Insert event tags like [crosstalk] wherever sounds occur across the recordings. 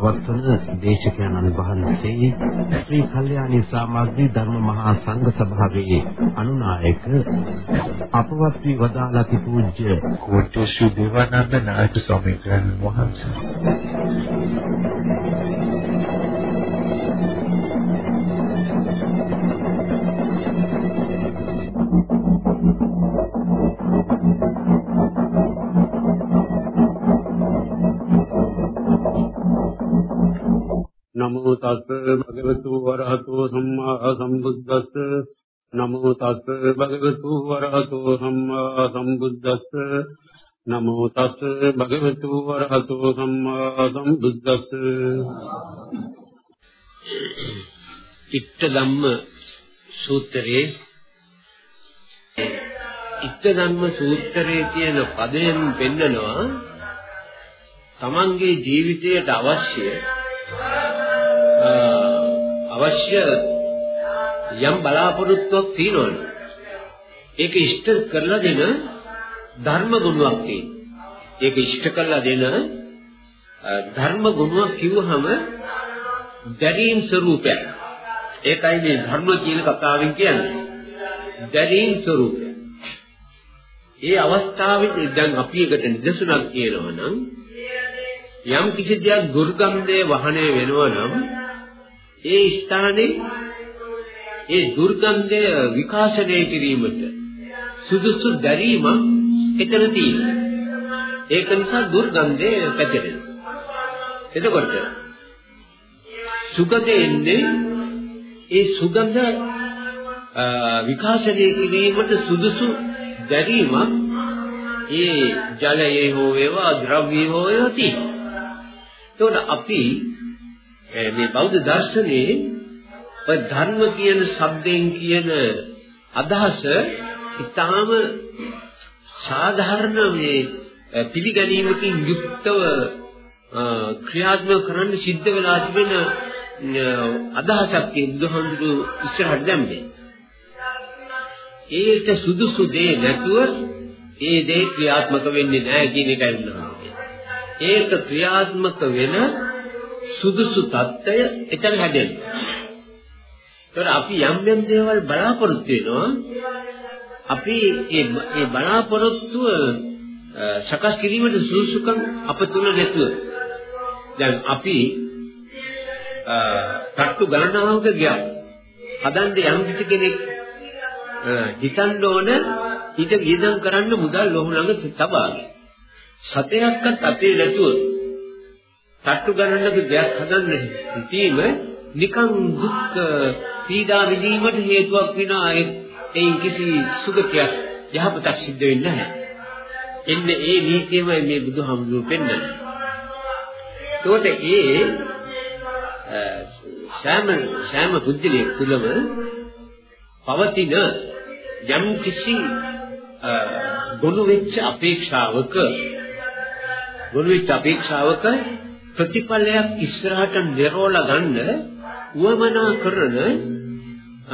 ධර්මානුශාසනාව පවත්වන දේශකයන් අනුභවන්සේ ශ්‍රී කල්යාණී සමාජී ධර්ම මහා සංඝ සභාවේ අනුනායක අපවත් වී වදාළති පූජ්‍ය කෝට්ටේ ශ්‍රී දේවානන්ද නායක ස්වාමීන් වහන්සේ. නමෝ තස් භගවතු වරහතෝ සම්මා සම්බුද්දස්ස. නමෝ තස් භගවතු වරහතෝ සම්මා සම්බුද්දස්ස. නමෝ තස් භගවතු වරහතෝ සම්මා සම්බුද්දස්ස. ඉත්ත ධම්ම සූත්‍රයේ ඉත්ත ධම්ම සූත්‍රයේ තියෙන පදයෙන් පෙන්නනවා තමන්ගේ ජීවිතයට අවශ්‍ය අවශ්‍ය යම් බලාපොරොත්තුවක් තියෙනවනේ ඒක ඉෂ්ට කරලා දෙන ධර්ම ගුණයක් තියෙනවා. ඒක ඉෂ්ට කරලා දෙන ධර්ම ගුණයක් කිව්වහම දැරීම් ස්වરૂපයක් ඒකයි මේ ධර්ම කියන කතාවෙන් කියන්නේ. දැරීම් ස්වરૂපය ඒ අවස්ථාවේ දැන් අපි එකට නිදසුනක් කියනවා නම් යම් කිසි දෙයක් දුර්ගන්ධයේ වහණය වෙනවා නම් ඒ ස්ථානයේ ඒ දුර්ගන්ධය විකාශනය කිරීමට සුදුසු දැරීමක් එතන තියෙනවා. ඒක නිසා දුර්ගන්ධය පැතිරෙනවා. එතකොට සුගඳ එන්නේ ඒ සුගඳ විකාශනය කිරීමට සුදුසු දැරීමක් ඒ ජලයේ හෝ වේවා ද්‍රව්‍යයේ හෝ වේවා තියෙනවා. එතකොට අපි මේ බෞද්ධ දර්ශනයේ ඔය ධර්ම කියන શબ્දයෙන් කියන අදහස ඊටාම සාධාරණ මේ පිළිගැනීමකින් යුක්තව ක්‍රියාත්මක කරන්න සිද්ධ වෙලා තිබෙන අදහසක් බුදුහාමුදුරු ඉස්සරහට දැම්මේ. ඒට සුදුසු දේ නැතුව ඒ දේ ක්‍රියාත්මක වෙන්නේ නැහැ කියන එකයි උන්වහන්සේ. ඒක ක්‍රියාත්මක වෙන සුදුසු తত্ত্বය එතන හැදෙනවා. ඒතර අපි යම් යම් දේවල් බලාපොරොත්තු වෙනවා. අපි මේ මේ බලාපොරොත්තුව සකස් කිරීමට සුදුසුකම් අප තුල නැතුව දැන් අපි තට්ටු ගණනාවක ගියා. හදන්න යම් කිසි කෙනෙක් හිතන්න ඕන හිත වියදම් කරන්න මුදල් ඔහු ළඟ තබාගෙන සතයක්වත් අපේ නැතුව තට්ටු ගණනක දෙයක් හදන්න සිටීම නිකන් දුක් පීඩා විඳීමට හේතුවක් වෙනා ඒ කිසි සුගතියක් යහපතක් සිද්ධ වෙන්නේ නැහැ. එන්නේ ඒ නීතියමයි මේ බුදුහාමුදුරුවෝ පෙන්වන්නේ. ඒකට ඒ සෑම සෑම බුද්ධිලේ කුලම පවතින යම් කිසි ගොනු වෙච්ච අපේක්ෂාවක ගොනුවිච්ච අපේක්ෂාවක ප්‍රතිඵලයක් ඉස්සරහට නිරෝලා ගන්න උවමනා කරන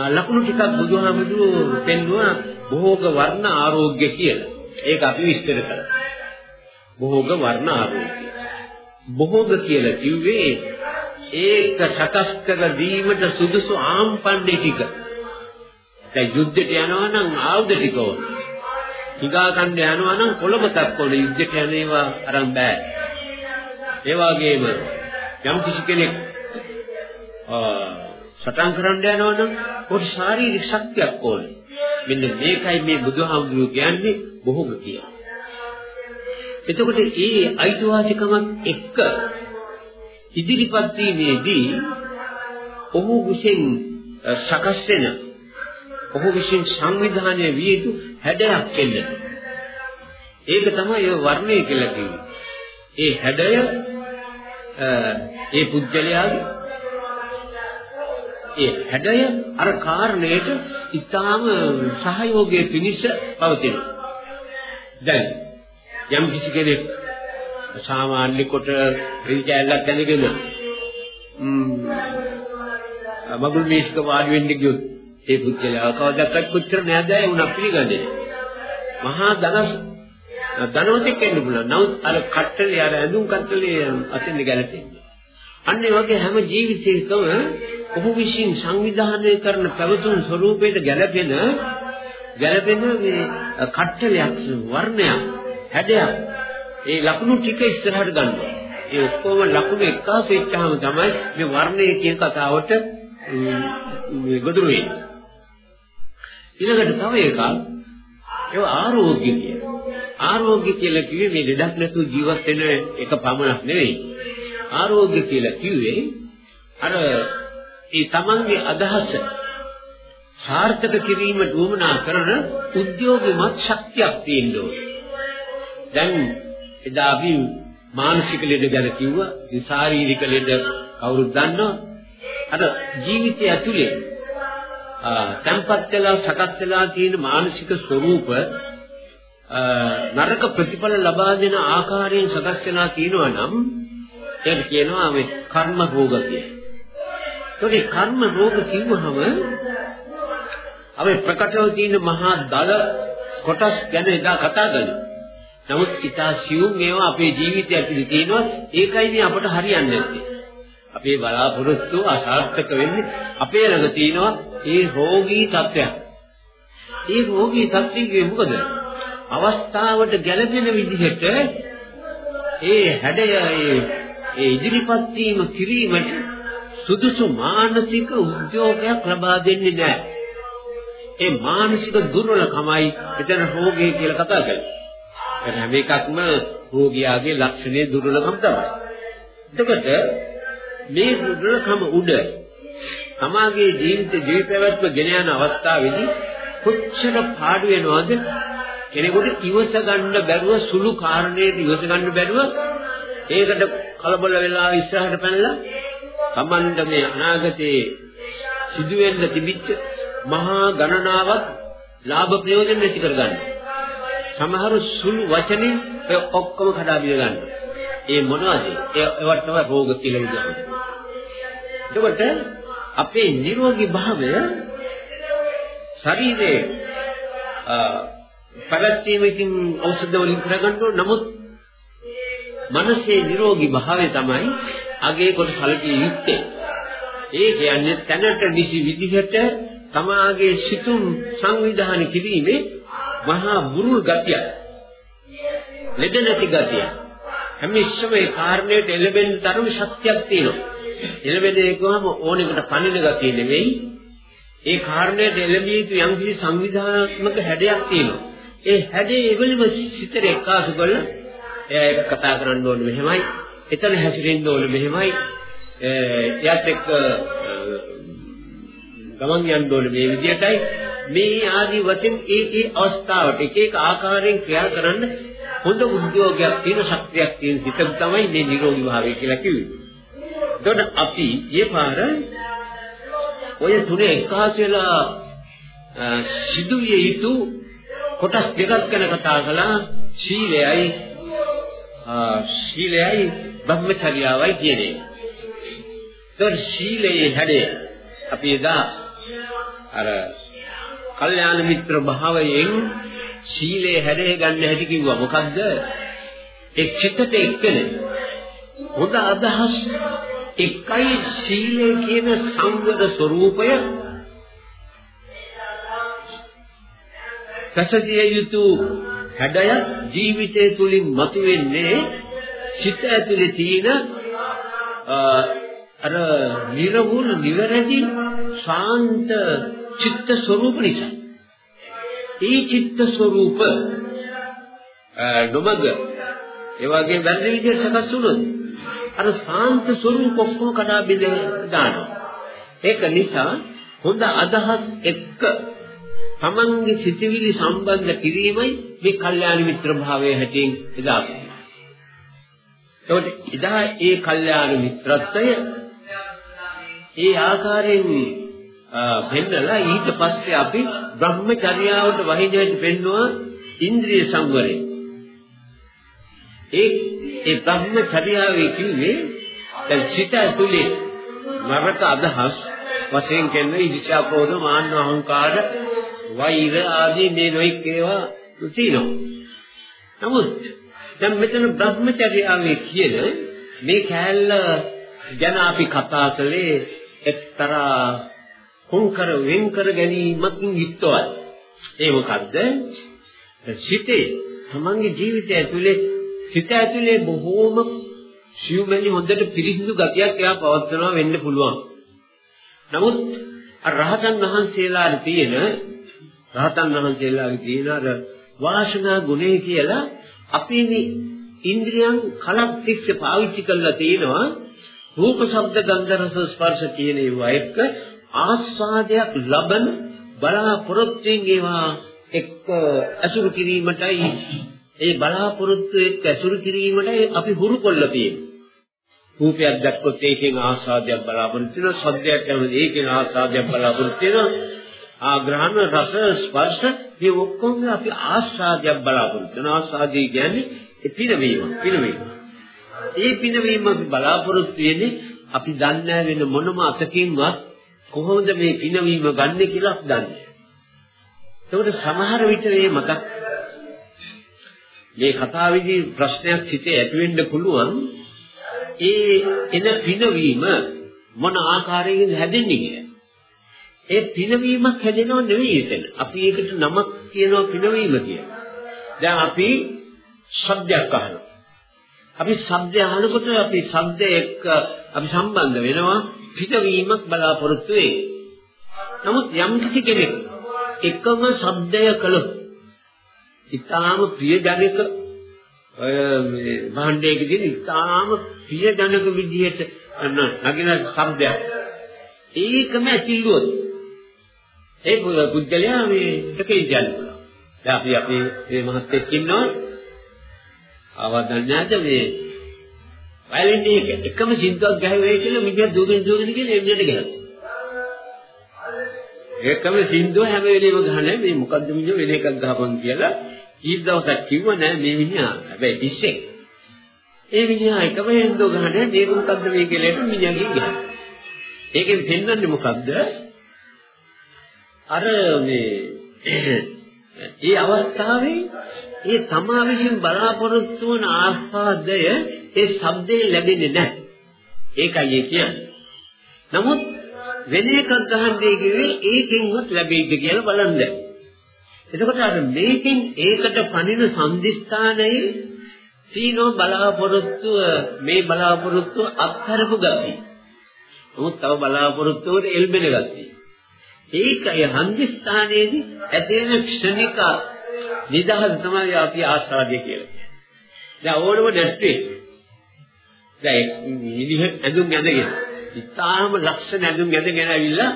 ලකුණු ටිකක් බුදුහාමුදුරුවෝ පෙන්වුවා භෝග වර්ණ ආරෝග්‍ය කියලා. ඒක අපි විස්තර කරා. භෝග වර්ණ ආරෝග්‍ය. භෝග කියලා කිව්වේ ඒක සකස් කර දීමට සුදුසු ආම්පණ්ඩේ ටික. දැන් යුද්ධයට යනවා නම් ආයුධ ටික ඕනේ. හිගා කන්න යනවා නම් කොළඹටත් ඕනේ යුද්ධයට යන ඒවා අරන් බෑ. ඒ වගේම යම් කිසි කෙනෙක් සටන් කරන්න යනවා නම් පොඩි ශාරීරික ශක්තියක් ඕනේ. මෙන්න මේකයි මේ බුදුහාමුදුරුවෝ කියන්නේ බොහෝම කියලා. එතකොට ඒ අයිතිවාසිකමත් එක්ක ඉදිරිපත් වීමේදී ඔහු විසින් සකස් වෙන ඔහු විසින් සංවිධානය විය යුතු හැඩයක් එන්න. ඒක තමයි ඒ වර්ණය කියලා කියන්නේ. ඒ හැඩය ඒ පුද්ගලයාගේ ඒ හැඩය අර කාරණයට ඊටාම සහයෝගයේ පිනිස පවතිනවා. දැන් යම් කිසි කෙනෙක් සාමාන්‍ය කොට රිජැලක් දැනගෙන මගුල් මේස්ක වාඩි වෙන්න ගියොත් ඒ පුද්ගලයා කවදාවත් කොච්චර නෑදෑය වුණා පිළිගන්නේ. මහා ධනස් ධනවතෙක් වෙන්න පුළුවන්. නමුත් අර කට්ටලේ අර ඇඳුම් කට්ටලේ අතින් ගැලපෙන්නේ. අන්න ඒ වගේ හැම ජීවිතයකම ඔහු විසින් සංවිධානය කරන පැවතුම් ස්වરૂපයට ගැලපෙන ගැලපෙන මේ කට්ටලයක් වර්ණයක් හැඩයක් ඒ ලකුණු ටික ඉස්සරහට ගන්නවා. ඒ ඔක්කොම ලකුණු එක්කාසු වෙච්චාම තමයි මේ වර්ණය කියන කතාවට මේ ගොදුරු වෙන්නේ. ඊළඟට තව එකක් ඒ ආරෝග්‍ය කියන. ආරෝග්‍ය කියලා කිව්වේ මේ ලෙඩක් නැතුව ජීවත් වෙන එක පමණක් නෙවෙයි. ආරෝග්‍ය කියලා කිව්වේ අර ඒ තමන්ගේ අදහස සාර්ථක කිරීමට උවමනා කරන උද්‍යෝගිමත් ශක්තියක් තියෙන්න ඕනේ. දැන් එදා අපි මානසික ලෙඩ ගැන කිව්වා, ඒ ශාරීරික ලෙඩ කවුරුත් දන්නවා. අර ජීවිතය ඇතුලේ තැම්පත් වෙලා සකස් වෙලා තියෙන මානසික ස්වરૂප නරක ප්‍රතිඵල ලබා දෙන ආකාරයෙන් සකස් වෙලා තියෙනවා නම් ඒකට කියනවා මේ කර්ම රෝග කියලා. ඒකේ කර්ම රෝග කිව්වහම අපි ප්‍රකටව තියෙන මහා දල කොටස් ගැන එදා කතා කළා. නමුත් ඊටා සියුම් ඒවා අපේ ජීවිතය ඇතුලේ තියෙනවා ඒකයි මේ අපට හරියන්නේ නැත්තේ. අපේ බලාපොරොත්තු අසාර්ථක වෙන්නේ අපේ ළඟ තියෙනවා ඒ රෝගී තත්ත්වයක්. ඒ රෝගී තත්ත්වයේ මොකද? අවස්ථාවට ගැළපෙන විදිහට ඒ හැඩය ඒ ඒ ඉදිරිපත් වීම කිරීමට සුදුසු මානසික උද්‍යෝගයක් ලබා දෙන්නේ නැහැ. ඒ මානසික දුර්වලකමයි එතන රෝගය කියලා කතා කරන්නේ. ඒ හැම එකක්ම රෝගියාගේ ලක්ෂණයේ දුර්වලකම තමයි. එතකොට මේ දුර්වලකම උඩ තමාගේ ජීවිත ජීවිතවත්ව ගෙන යන අවස්ථාවේදී කොච්චර පාඩු වෙනවද කෙනෙකුට ඉවස ගන්න බැරුව සුළු කාරණේට ඉවස ගන්න බැරුව ඒකට කලබල වෙලා ඉස්සරහට පැනලා Tamanda මේ අනාගතයේ සිදුවෙන්න තිබිච්ච මහා ගණනාවක් ලාභ ප්‍රයෝජන නැති කරගන්න. සමහරු සුළු වචනින් ඒ ඔක්කොම කඩා බිඳ ගන්න. ඒ මොනවද? ඒවට තමයි රෝග කියලා කියන්නේ. එතකොට අපේ නිරෝගී භාවය ශරීරයේ පැවැත්වීමකින් ඖෂධ වලින් කරගන්න ඕන නමුත් මනසේ නිරෝගී භාවය තමයි අගේ කොට සැලකිය යුත්තේ. ඒ කියන්නේ තැනට නිසි විදිහට තමාගේ සිතුම් සංවිධානය කිරීමේ මහා බුරුල් ගතිය. ලෙඩ නැති ගතිය. හැම ඉස්සම ඒ කාරණයට එළබෙන්න තරම් ශක්තියක් තියෙනවා. එළබෙන්නේ කොහොම ඕනෙකට පණින ගතිය නෙවෙයි. ඒ කාරණයට එළඹිය යුතු යම්කිසි සංවිධානාත්මක හැඩයක් තියෙනවා. ඒ හැඩේ එවලම සිතට එක්කාසු කරලා එයා එක්ක කතා කරන්න ඕනේ මෙහෙමයි. එතන හැසිරෙන්න ඕනේ මෙහෙමයි. එයාත් එක්ක ගමන් යන්න ඕනේ මේ විදිහටයි. මේ ආදි වශයෙන් ඒ ඒ අවස්ථාවට එක එක ආකාරයෙන් ක්‍රියා කරන්න හොඳ උද්‍යෝගයක් තියෙන ශක්තියක් තියෙන හිත තමයි මේ නිරෝගී භාවය කියලා කිව්වේ. එතකොට අපි මේ පාර ඔය තුනේ එකාස වෙලා සිදුවිය යුතු කොටස් දෙකක් ගැන කතා කළා ශීලයයි ශීලයයි බ්‍රහ්මචර්යාවයි කියන්නේ. ඒතර ශීලයේ හැඩය අපි එදා අර කල්යාණ මිත්‍ර භාවයෙන් ශීලයේ හැඩය ගන්න හැටි කිව්වා. මොකද්ද? ඒ චිත්තට එක්කනේ. හොඳ අදහස් එකයි සීලය කියන සංවර ස්වરૂපය රසසිය යුතු හැඩය ජීවිතය තුලින් මතුවෙන්නේ සිත ඇතුලේ තියෙන අර නිර්වුල් නිවැරදි ශාන්ත චිත්ත ස්වરૂප නිසා. ඒ චිත්ත ස්වરૂප නොමග ඒ වගේ වැරදි විදිහට සකස් වුණොත් අර ශාන්ත ස්වરૂප ඔක්කොම කඩා බිඳ දානවා. ඒක නිසා හොඳ අදහස් එක්ක තමන්ගේ සිතවිලි සම්බන්ධ කිරීමයි මේ කල්යාණ මිත්‍ර භාවයේ හැටින් එදා. ඒකට එදා ඒ කල්යාණ මිත්‍රත්වය ඒ ආකාරයෙන් පෙන්නලා ඊට පස්සේ අපි බ්‍රහ්මචර්යාවට වහිදයට පෙන්නවා ඉන්ද්‍රිය සංවරය. ඒ ඒ බ්‍රහ්මචර්යාවේ කිව්වේ දැන් සිත ඇතුලේ නරක අදහස් වශයෙන් කියන්නේ ඉච්ඡා කෝධ මාන්න අහංකාර වෛර ආදී මේ නොයික් ඒවා තියෙනවා. නමුත් දැන් මෙතන Brahmacharyaවේ කියන මේ කෑල්ල ගැන අපි කතා කළේ එක්තරා කොන්කර වෙන්කර ගැනීමකින් යුක්තවයි. ඒ මොකද්ද? සිතේ තමන්ගේ ජීවිතය ඇතුලේ සිත ඇතුලේ බොහෝම සියුමැලි හොඳට පිරිසිදු ගතියක් එයා පවත්වනවා වෙන්න පුළුවන්. නමුත් රහතන් වහන්සේලාට තියෙන රහතන් වහන්සේලාගේ තියෙන අර වාසනා ගුණය කියලා අපි මේ ඉන්ද්‍රියන් කලක් තිස්සේ පාවිච්චි කරලා තියෙනවා රූප ශබ්ද ගන්ධ රස ස්පර්ශ කියන ඒවා එක්ක ආස්වාදයක් ලබන බලාපොරොත්තුෙන් ඒවා එක්ක අසුරු කිරීමටයි ඒ බලාපොරොත්තු එක්ක අසුරු කිරීමටයි අපි හුරු කොල්ල තියෙන්නේ. රූපයක් දැක්කොත් ඒකෙන් ආස්වාදයක් බලාපොරොත්තු වෙනවා. ශබ්දයක් ඇහුනොත් ඒකෙන් ආස්වාදයක් බලාපොරොත්තු වෙනවා. ආග්‍රහණ රස ස්පර්ශ මේ ඔක්කොම අපි ආස්වාදයක් බලාපොරොත්තු වෙනවා. ආස්වාදය කියන්නේ පිනවීම පිනවීම. ඒ පිනවීම අපි බලාපොරොත්තු වෙන්නේ අපි දන්නේ වෙන මොනම අතකින්වත් කොහොමද මේ පිනවීම ගන්නෙ කියලා අපි දන්නේ. ඒකට සමහර විට මේ මතක් මේ කතාවේදී ප්‍රශ්නයක් සිටේ ඇති වෙන්න පුළුවන්. ඒ එන පිනවීම මොන ආකාරයකින් හැදෙන්නේ කියලා. ඒ පිනවීමක් හැදෙනව නෙවෙයි එතන. අපි ඒකට නමක් කියනවා පිනවීම කියලා. දැන් අපි ශබ්දයක් අහනවා. අපි ශබ්දය අහනකොට අපි ශබ්දය එක්ක අපි සම්බන්ධ වෙනවා පිටවීමක් බලාපොරොත්තු වෙයි. නමුත් යම් කිසි කෙනෙක් එකම ශබ්දය කළොත් ඊටාම ප්‍රියජනක ඔය මේ භාණ්ඩයකදී ඊටාම ප්‍රියජනක විදිහට නගින ශබ්දයක් ඒකම ඇතිලුවොත් ඒ පුද්ගලයා මේ එකේ යන්න පුළුවන්. දැන් අපි අපි මේ මහත්ෙක් ඉන්නවා අවදන්නාද මේ වයලින් එක එකම සින්දුවක් ගහුවේ කියලා මිනිහා දුවගෙන දුවගෙන කියලා එන්නට ගහනවා. එකම සින්දුව හැම වෙලේම ගහන්නේ මේ මොකද්ද මිනිහ වෙන එකක් ගහපන් කියලා ඊට දවසක් කිව්ව නෑ මේ මිනිහා හැබැයි පිස්සෙක්. ඒ මිනිහා එකම සින්දුව ගහන්නේ මේක මොකද්ද මේ කියලා මිනිහාගෙන් ගහනවා. ඒකෙන් පෙන්වන්නේ මොකද්ද? අර මේ ඒ අවස්ථාවේ ඒ තමා විසින් බලාපොරොත්තු වන ආස්වාදය ඒ ශබ්දේ ලැබෙන්නේ නැහැ. ඒකයි ඒ කියන්නේ. නමුත් වෙන එකක් ගහන්නේ කිව්වේ ඒකෙන්වත් ලැබෙයිද කියලා බලන්න. එතකොට අර මේකෙන් ඒකට පණින සම්දිස්ථානයේ සීනෝ බලාපොරොත්තු මේ බලාපොරොත්තු අත්හැරපු ගතිය. නමුත් තව බලාපොරොත්තු වලට එල්බෙන ගතිය. ඒකයි හන්දිස්ථානයේදී ඇදෙන ක්ෂණික නිදහස තමයි අපි ආස්වාදය කියලා කියන්නේ. දැන් ඕනම නැත්තේ දැන් ඉලිහ ඇඳුම් ඇඳගෙන ඉතාලම ලක්ෂණ ඇඳුම් ඇඳගෙන ඇවිල්ලා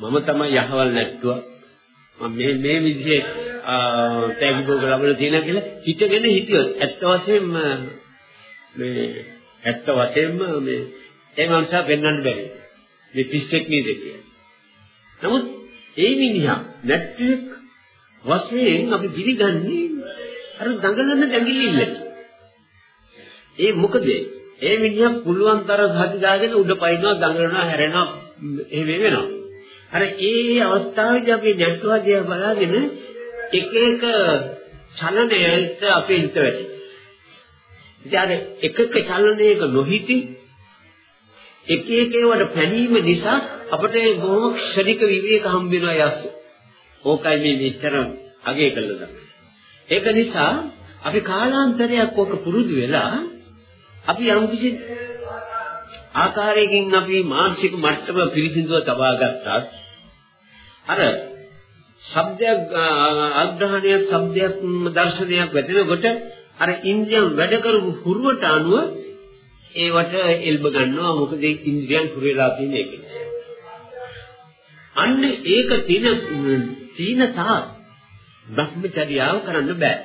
මම තමයි යහවල් නැට්ටුවා මම මේ මේ විදිහේ ටැග් බෝග ලබලා තියෙනවා කියලා හිතගෙන හිටියොත් ඇත්ත වශයෙන්ම මේ ඇත්ත වශයෙන්ම මේ ඒ මනුස්සයා පෙන්වන්න බැරි මේ පිස්සෙක් නේද කියලා නමුත් ඒ මිනිහා නැට්ටුවෙක් වශයෙන් අපි පිළිගන්නේ අර දඟලන දඟලිල්ල. ඒ මොකද ඒ මිනිහා පුළුවන් තරම් හදි දාගෙන උඩ පයින්නවා දඟලනවා හැරෙනවා එහෙම වෙනවා. අර ඒ අවස්ථාවේදී අපි නැට්ටුවා දිහා බලාගෙන එක එක චලනයට අපේ හිත වැටේ. ඉතින් එකක චලනයක නොහිටි එක එක ඒවාට පැනීම නිසා අපිට බොහොම ක්ෂණික විවේක හම්බ වෙනවා යස්. ඕකයි මේ මෙච්චර අගය කළා තමයි. ඒක නිසා අපි කාලාන්තරයක් ඔක පුරුදු වෙලා අපි යම්කිසි ආකාරයකින් අපි මානසික මට්ටම පිරිසිදුව තබා ගත්තා. අර ශබ්දයක් අග්‍රහණයක් ශබ්දයක් දර්ශනයක් වැටෙනකොට අර ඉන්ද්‍රියන් වැඩ කරපු හුරුවට අනුව ඒවට එල්බ ගන්නවා මොකද ඒ ඉන්ද්‍රියන් හුරු වෙලා තියෙන එක නිසා. අන්න ඒක තින තීනතා බ්‍රහ්මචර්යාව කරන්න බෑ.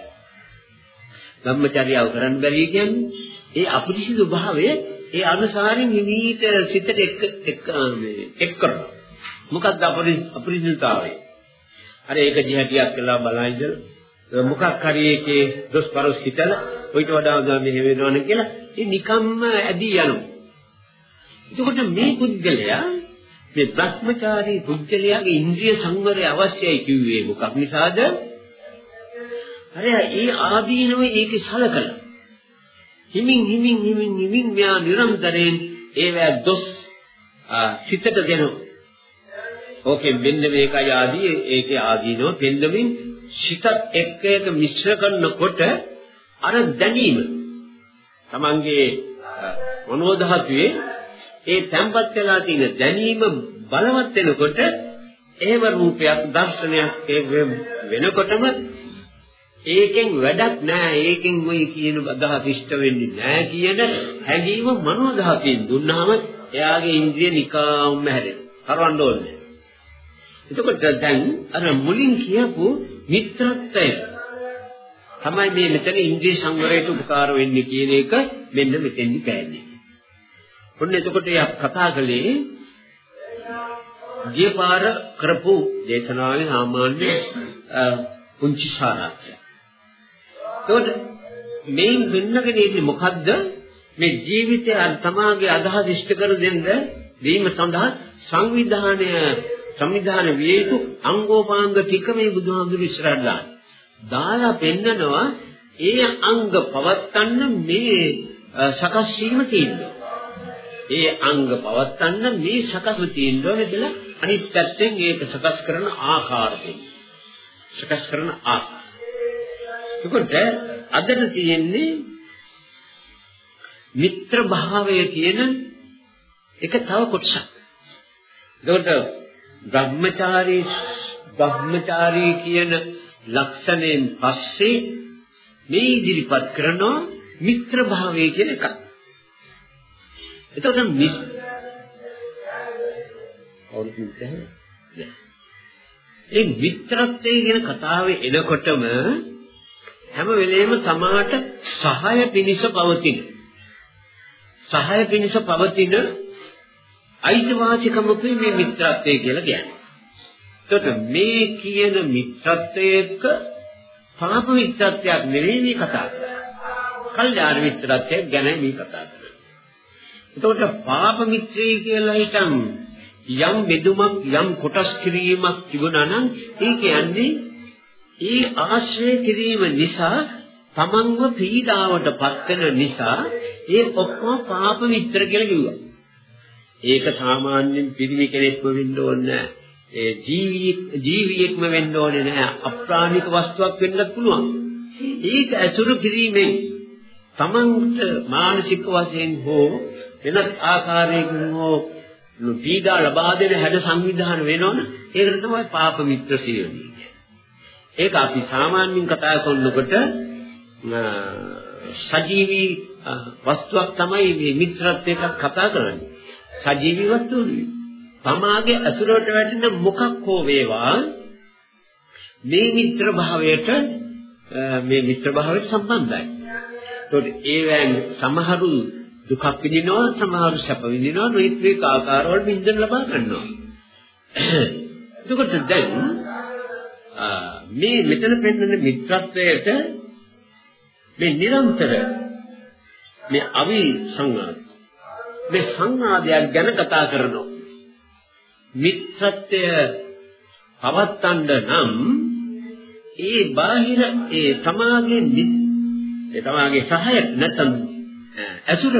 බ්‍රහ්මචර්යාව කරන්න බැරි කියන්නේ ඒ අපිරිසිදු භාවය ඒ අනුසාරින් නිවිත සිතට එක් එක් මේ එක් කරනවා. මොකක්ද අපිරිසිදුතාවය? අර ඒක දිහටියක් කළා බලයිද මොකක් හරි එකේ දොස්පරොස් හිතලා ඔයිට වඩා මෙහෙම වෙනවනේ කියලා ඒ නිකම්ම ඇදී යනවා. එතකොට මේ පුද්ගලයා මේ භ්‍රමචාරී පුද්ගලයාගේ ඉන්ද්‍රිය සංවරය අවශ්‍යයි කිව්වේ මොකක් නිසාද? අර ඒ ආදීනව ඒකේ සලකලා හිමින් හිමින් හිමින් හිමින් මෙයා නිරන්තරයෙන් ඒවැ දොස් සිතට දෙනවා. ඕකෙන් මෙන්න මේකයි ආදී ඒකේ ආදීනව පෙන්නමින් සිතත් එක්ක එක මිශ්‍ර කරනකොට අර දැනීම තමන්ගේ මනෝධාතුවේ ඒ තැම්පත් වෙලා තියෙන දැනීම බලවත් වෙනකොට එහෙම රූපයක් දර්ශනයක් වෙනකොටම ඒකෙන් වැඩක් නෑ ඒකෙන් ඔය කියන අදහස් ඉෂ්ට වෙන්නේ නෑ කියන හැඟීම මනෝධාතුවෙන් දුන්නාම එයාගේ ඉන්ද්‍රිය නිකාම්ම හැදෙනවා කරවන්න ඕනේ එතකොට දැන් අර මුලින් කියපු මිත්‍රත්වය තමයි මේ මෙතන ඉන්ද්‍රිය සංවරයට උපකාර වෙන්නේ කියන එක මෙන්න මෙතෙන්දි පෑන්නේ. ඔන්න එතකොට කතා කළේ ගිය පාර කරපු දේශනාවේ සාමාන්‍ය පුංචි සාරාංශය. එතකොට මේ වෙන්නගෙන ඉන්නේ මොකද්ද? මේ ජීවිතය තමාගේ අදහස් ඉෂ්ට කර දෙන්න දීම සඳහා සංවිධානය සංවිධාන විය යුතු අංගෝපාංග ටික මේ බුදුහාමුදුරු ඉස්සරහට දාන. දාලා පෙන්නනවා ඒ අංග පවත්තන්න මේ සකස් වීම තියෙනවා. ඒ අංග පවත්තන්න මේ සකස් තියෙනවා කියලා අනිත් පැත්තෙන් ඒක සකස් කරන ආකාරයෙන් සකස් කරන ආකාරය. ඒකට අදට තියෙන්නේ මිත්‍ර භාවය කියන එක තව කොටසක්. ඒකට බ්‍රහ්මචාරී බ්‍රහ්මචාරී කියන ලක්ෂණයෙන් පස්සේ මේ ඉදිරිපත් කරනවා මිත්‍ර භාවය කියන එක. එතකොට මිත් ඒ මිත්‍රත්වයේ කියන කතාවේ එනකොටම හැම වෙලෙම තමාට සහාය පිණිස පවතින සහාය පිණිස පවතින අයිතිවාසිකමකුයි මේ මිත්‍රත්වය කියලා කියන්නේ. එතකොට මේ කියන මිත්‍රත්වයක පාප මිත්‍රත්වයක් නෙවෙයි මේ කතා කරන්නේ. කල්යාණ මිත්‍රත්වයක් ගැන මේ කතා කරන්නේ. එතකොට පාප මිත්‍රය කියලා හිතන් යම් බෙදුමක් යම් කොටස් කිරීමක් තිබුණා නම් ඒ කියන්නේ ඒ ආශ්‍රය කිරීම නිසා තමන්ව පීඩාවට පත් වෙන නිසා ඒ ඔක්කොම පාප මිත්‍ර කියලා කිව්වා. ඒක සාමාන්‍යයෙන් පිරිමි කෙනෙක්ම වෙන්න ඕනේ ඒ ජීවි ජීවියෙක්ම වෙන්න ඕනේ නැහැ. අප්‍රාණික වස්තුවක් වෙන්නත් පුළුවන්. ඒක ඇසුරු කිරීමෙන් තමන්ට මානසික වශයෙන් හෝ වෙනත් ආකාරයකින් හෝ පීඩා ලබා දෙන හැඩ සංවිධාන වෙනවනේ ඒකට තමයි පාප මිත්‍ර සියුනි ඒක අපි සාමාන්‍යයෙන් කතා කරනකොට සජීවී වස්තුවක් තමයි මේ මිත්‍රත්වයක කතා කරන්නේ සජීවී වස්තුවනේ. තමාගේ අසුරට වැටෙන මොකක් හෝ වේවා මේ මිත්‍ර භාවයට මේ මිත්‍ර භාවයට සම්බන්ධයි. ඒකට ඒවෙන් සමහරු දුකක් විඳිනවා සමහරු සැප විඳිනවා නොයිත්‍රික ආකාරවල විඳින්න ලබා ගන්නවා. එතකොට දැන් මේ මෙතන පෙන්වන මිත්‍රත්වයට මේ නිරන්තර මේ අවි සංවාද මේ සංවාදයක් ගැන කතා කරනවා. මිත්‍රත්වය පවත්තන්න නම් ඒ බාහිර ඒ තමාගේ ඒ තමාගේ සහාය නැත්නම් ඇසුර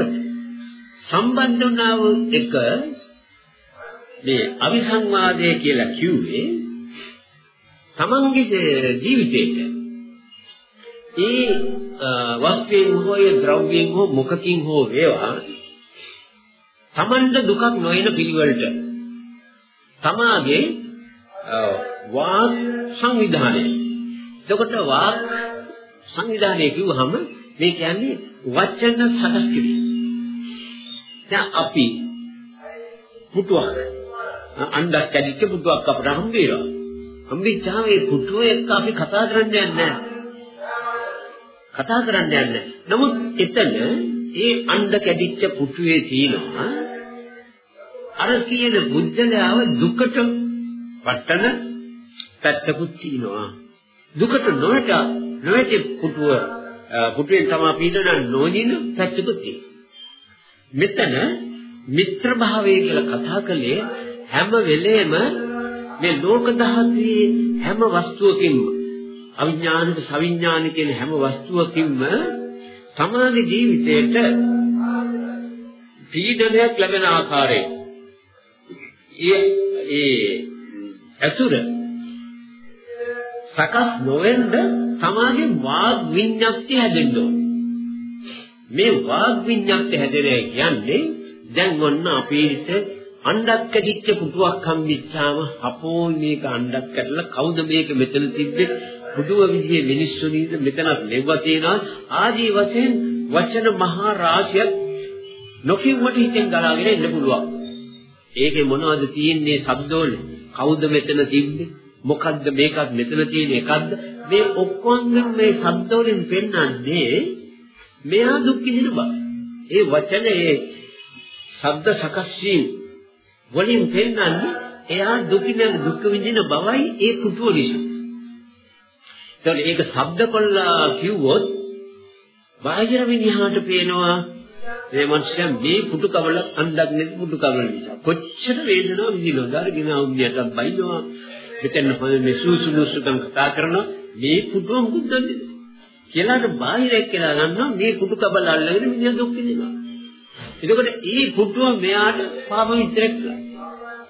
සම්බන්ධ වුණා වූ එක මේ අවිසංවාදය කියලා කිව්වේ තමන්ගේ ජීවිතේට ඒ වස්තුවෙන් හෝ ද්‍රව්‍යයෙන් හෝ මොකකින් හෝ වේවා Tamanda දුකක් නොයන පිළිවෙලට තමාගේ වාක් සංවිධානය. එතකොට වාක් සංවිධානය කිව්වහම මේ කියන්නේ වචන සකස් කිරීම. දැන් අපි පුටුවක් අණ්ඩක් කැඩිච්ච පුටුවක් අපට හම්බේනවා. හම්බෙච්චාම ඒ පුටුව එක්ක අපි කතා කරන්න යන්නේ කතා කරන්න යන්නේ. නමුත් එතන ඒ අණ්ඩ කැඩිච්ච පුටුවේ තියෙනවා අර කියන බුද්ධලයාව දුකට වටන පැත්තකුත් තියෙනවා. දුකට නොයට නොයට පුටුව පුටුවෙන් තමයි පීඩන නොනින පැත්තකුත් තියෙනවා. මෙතන මිත්‍ර භාවය කියලා කතා කළේ හැම වෙලේම මේ ලෝක ධාතුවේ හැම වස්තුවකින්ම අවිඥානික සවිඥානික කියන හැම වස්තුවකින්ම තමාගේ ජීවිතේට පීඩනයක් ලැබෙන ආකාරයෙන් ඒ ඒ අසුර සකස් නොවෙන්න තමාගේ වාග් විඤ්ඤාති හැදෙන්න ඕන. මේ වාග් විඤ්ඤාති හැදෙන්නේ කියන්නේ දැන් ඔන්න අපේට අණ්ඩක් කැටිච්ච පුටුවක් හම්බෙච්චාම අපෝ මේක අණ්ඩක් කැටලා කවුද මේක මෙතන තිබ්බේ? පුදුම විදිහේ මිනිස්සු නේද? මෙතනත් නෙව්ව තියෙනවා. ආදී වශයෙන් වචන මහා රාශියක් නොකියුමට හිතෙන් ගලාගෙන ඉන්න පුළුවන්. ඒකේ මොනවද තියෙන්නේ ශබ්දවල? කවුද මෙතන තිබ්බේ? මොකද්ද මේකත් මෙතන තියෙන එකක්ද? මේ ඔක්කොම මේ ශබ්දවලින් පෙන්වන්නේ මෙයා දුක් විඳින බව. ඒ වචන ඒ ශබ්ද සකස් වීම. වලින් පෙන්වන්නේ එයා දුකින දුක් විඳින බවයි ඒ කුටුව නිසා. ඒතකොට ඒක ශබ්ද කොල්ලා කිව්වොත් බාහිර මිනිහාට පේනවා මේ මනුස්සයා මේ පුටු කවල අන්දක් නැති පුටු කවල නිසා. කොච්චර වේදනාවක් විඳිනවද? අරගෙන අවුන්නයට බයිනවා. මෙතන මේ සූසුනුසුකම් කතා කරනවා. මේ පුටුව මුකුත් දන්නේ? කියලාට බාහිර එක්කලා ගන්නවා. මේ පුටු කබල අල්ලගෙන මිනිහා දුක් විඳිනවා. එතකොට ඒ පුටුව මෙයාට පාප විතරක්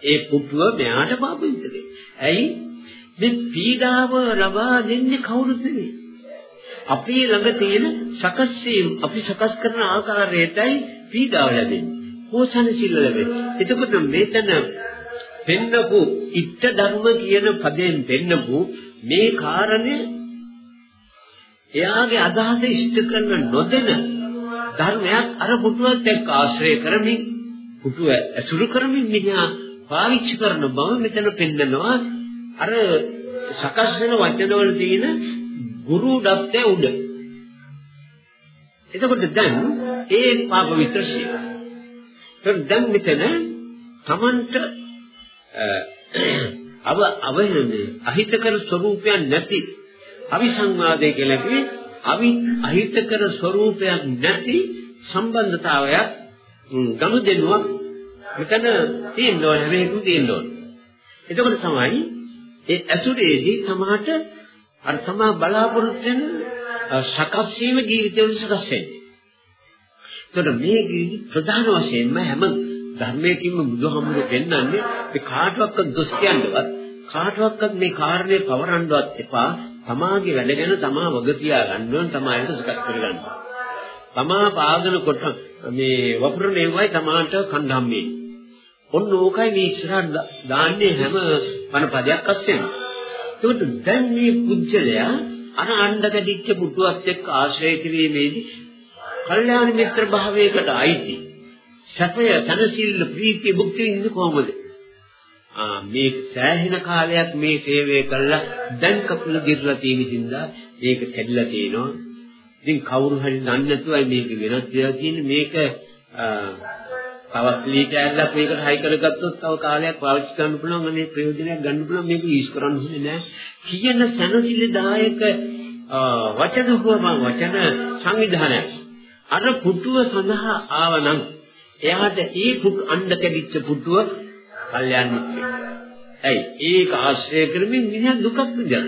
ඒ පුටුව මෙයාට පාප විතරක්. ඇයි? මේ පීඩාව ලබා දෙන්නේ කවුරුත් නෙවෙයි. අපේ ළඟ තියෙන සකස් වීම අපි සකස් කරන ආකාරයටයි පීඩාව ලැබෙන්නේ. හෝසන සිල් ලැබෙන්නේ. එතකොට මෙතන පෙන්නපු ඉත්ත ධර්ම කියන පදයෙන් පෙන්නපු මේ කාරණය එයාගේ අදහස ඉෂ්ට කරන නොදෙන ධර්මයක් අර පුටුවත් එක්ක ආශ්‍රය කරමින් පුටුව ඇසුරු කරමින් මිනිහා පාවිච්චි කරන බව මෙතන පෙන්නනවා. අර සකස් වෙන වචනවල තියෙන ගුරු ඩප්තේ උඩ. එතකොට දැන් ඒ පාප විතරසිය. දැන් මෙතන තමන්ට අව අවහිරනේ අහිතකර ස්වરૂපයක් නැති අවිසංවාදයේ කියලා කිව්වේ අවි අහිතකර ස්වરૂපයක් නැති සම්බන්ධතාවයක් ගනුදෙනුවක් මෙතන තියෙන්න ඕනේ මේකු තියෙන්න ඕනේ. එතකොට තමයි ඒ ඇසුරේදී සමාහට අර තමා බලාපොරොත්තු වෙන සකස් වීම ජීවිතවල සකස් වෙන්නේ. එතකොට මේ ප්‍රධාන වශයෙන්ම හැම ධර්මයකින්ම බුදුහාමුදුරුවෝ පෙන්වන්නේ මේ කාටවත් දොස් කියන්නවත් කාටවත් මේ කාරණේ පවරන්නවත් එපා තමාගේ වැඩ ගැන තමා වග තියා ගන්න ඕන තමා ඒක සකස් කරගන්න. තමා පාදන කොට මේ වපුරණේවයි තමාට කණ්ඩාම්මේ. ඔන්න ඕකයි මේ ඉස්සරහට දාන්නේ හැම වන පදයක් අස්සෙම. ඒකට දැන් මේ පුජ්‍යලයා අර අණ්ඩකදිච්ච පුටුවත් එක්ක ආශ්‍රය කිරීමේදී කල්යාණ මිත්‍ර භාවයකට අයිති. සැපය, තනසිල්ල, ප්‍රීතිය, භුක්තිය ඉන්නේ කොහොමද? මේ සෑහෙන කාලයක් මේ සේවය කළා. දැන් කකුල ගිරලා තියෙන හින්දා මේක කැඩිලා තියෙනවා. ඉතින් කවුරු හරි දන්නේ නැතුවයි මේක වෙනස් වෙලා තියෙන්නේ මේක තවත් ලී කෑල්ලක් මේකට හයි කරගත්තොත් තව කාලයක් පාවිච්චි කරන්න පුළුවන්. අනේ ප්‍රයෝජනයක් ගන්න පුළුවන්. මේක යූස් කරන්න ඕනේ නෑ. කියන සනසිලිදායක වචන හොම වචන සංවිධානයක්. අර පුටුව සඳහා ආවනම් එයාට ඒ පුටු අණ්ඩ කැඩිච්ච පුටුව කල්යන් මිත්‍රයෙක්. ඇයි? ඒක ආශ්‍රය කරමින් මිනිහා දුකක් විඳිනවා.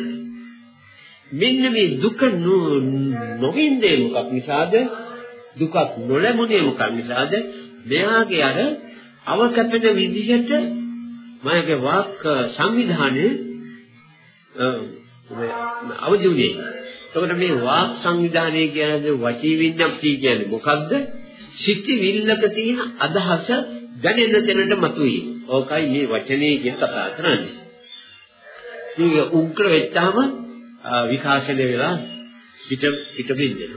මෙන්න මේ දුක නොවින්දේ මොකක් නිසාද? දුකක් නොලැබුණේ මොකක් නිසාද? මෙයාගේ අර අවකපන විදිහට මගේ වාක් සංවිධානයේ අවදිුනේ. එතකොට මේ වාක් සංවිධානය කියන්නේ වචී විඤ්ඤාප්ති කියන්නේ මොකද්ද? සිතිවිල්ලක තියෙන අදහස දැනෙන තැනට මතුවේ. ඕකයි මේ වචනේ කියන කතා කරන්නේ. මේක උග්‍ර වෙච්චාම විකාශනය වෙලා පිට පිට වෙන්නේ.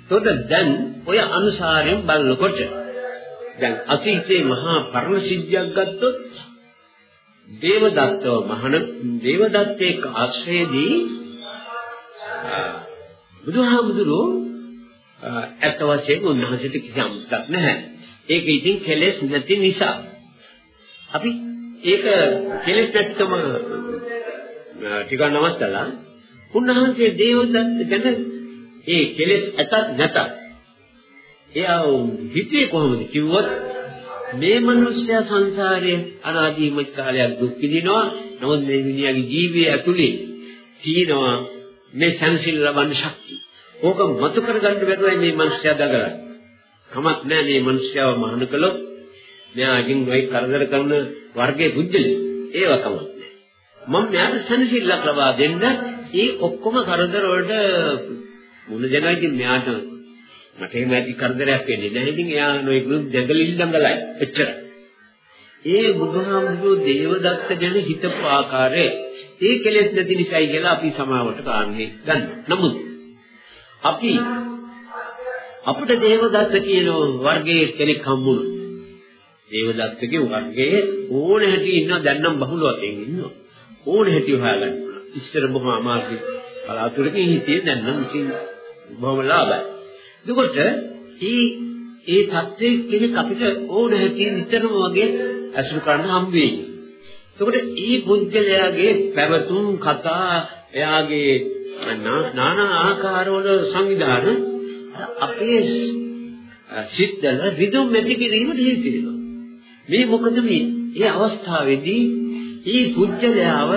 එතකොට දැන් ඔය අනුසාරයෙන් බලනකොට දැන් අතීතයේ මහා පරණ සිද්ධියක් ගත්තොත් දේවදත්තව මහණ දේවදත්තේ ආශ්‍රයේදී බුදුහාමුදුරුවෝ ඇත්ත වශයෙන්ම උන්වහන්සේට කිසි අමුත්තක් නැහැ. ඒක ඉතින් කෙලෙස් නැති නිසා අපි ඒක කෙලෙස් නැතිකම ටිකක් නවත්තලා උන්වහන්සේ දේවදත්ත ගැන ඒ කෙලෙස් ඇතත් නැතත් එයා හිතේ කොහොමද කිව්වොත් මේ මිනිස්සයා සංසාරයේ අනාදීම කාලයක් දුක් විඳිනවා නමුත් මේ මිනිහාගේ ජීවිතය ඇතුලේ තියෙනවා මේ සංසිල් ලබන්න ශක්තිය. ඕක මතු කරගන්න බැරුවයි මේ මිනිස්සයා දඟලන්නේ. කමක් නැහැ මේ මිනිස්සයාව මහාන කළොත් මෙයාගෙන් වෙයි කරදර කරන වර්ගයේ බුද්ධලි. ඒව කමක් නැහැ. මම මෙයාට සංසිල්ලක් ලබා දෙන්න ඒ ඔක්කොම කරදර වලට මුණ දෙනවා ඉතින් මෙයාට මට එහෙම ඇති කරදරයක් වෙන්නේ නැහැ. ඉතින් එයා නොයෙකුත් දෙගලින් දඟලයි. එච්චරයි. ඒ බුදුහාමුදුරුවෝ දේවදත්ත ගැන හිතපු ආකාරය ඒ කෙලෙස් නැති නිසායි කියලා අපි සමාවට කාන්නේ ගන්න. නමුත් අපි අපිට දේවදත්ත කියන වර්ගයේ කෙනෙක් හම්බුණා. දේවදත්තගේ වර්ගයේ ඕන හැටි ඉන්නවා. දැන් නම් බහුල වශයෙන් ඉන්නවා. ඕන හැටි හොයාගන්න පුළුවන්. ඉස්සර බොහොම අමාරුයි. බලාතුරකින් හිටියේ දැන් නම් ඉතින් බොහොම ලාභයි. එතකොට මේ ඒ தත්ත්වයේ කෙනෙක් අපිට ඕන හැටි නිතරම වගේ අසුර කරන්න හම්බ වෙයි. එතකොට මේ පුද්ගලයාගේ පැවතුම් කතා එයාගේ নানা ආකාරවල සංවිධාන අපේ සිත් දැන විදුම් මෙති කිරීමට හේතු මේ මොකද මේ? මේ අවස්ථාවේදී මේ පුජ්‍යලයාව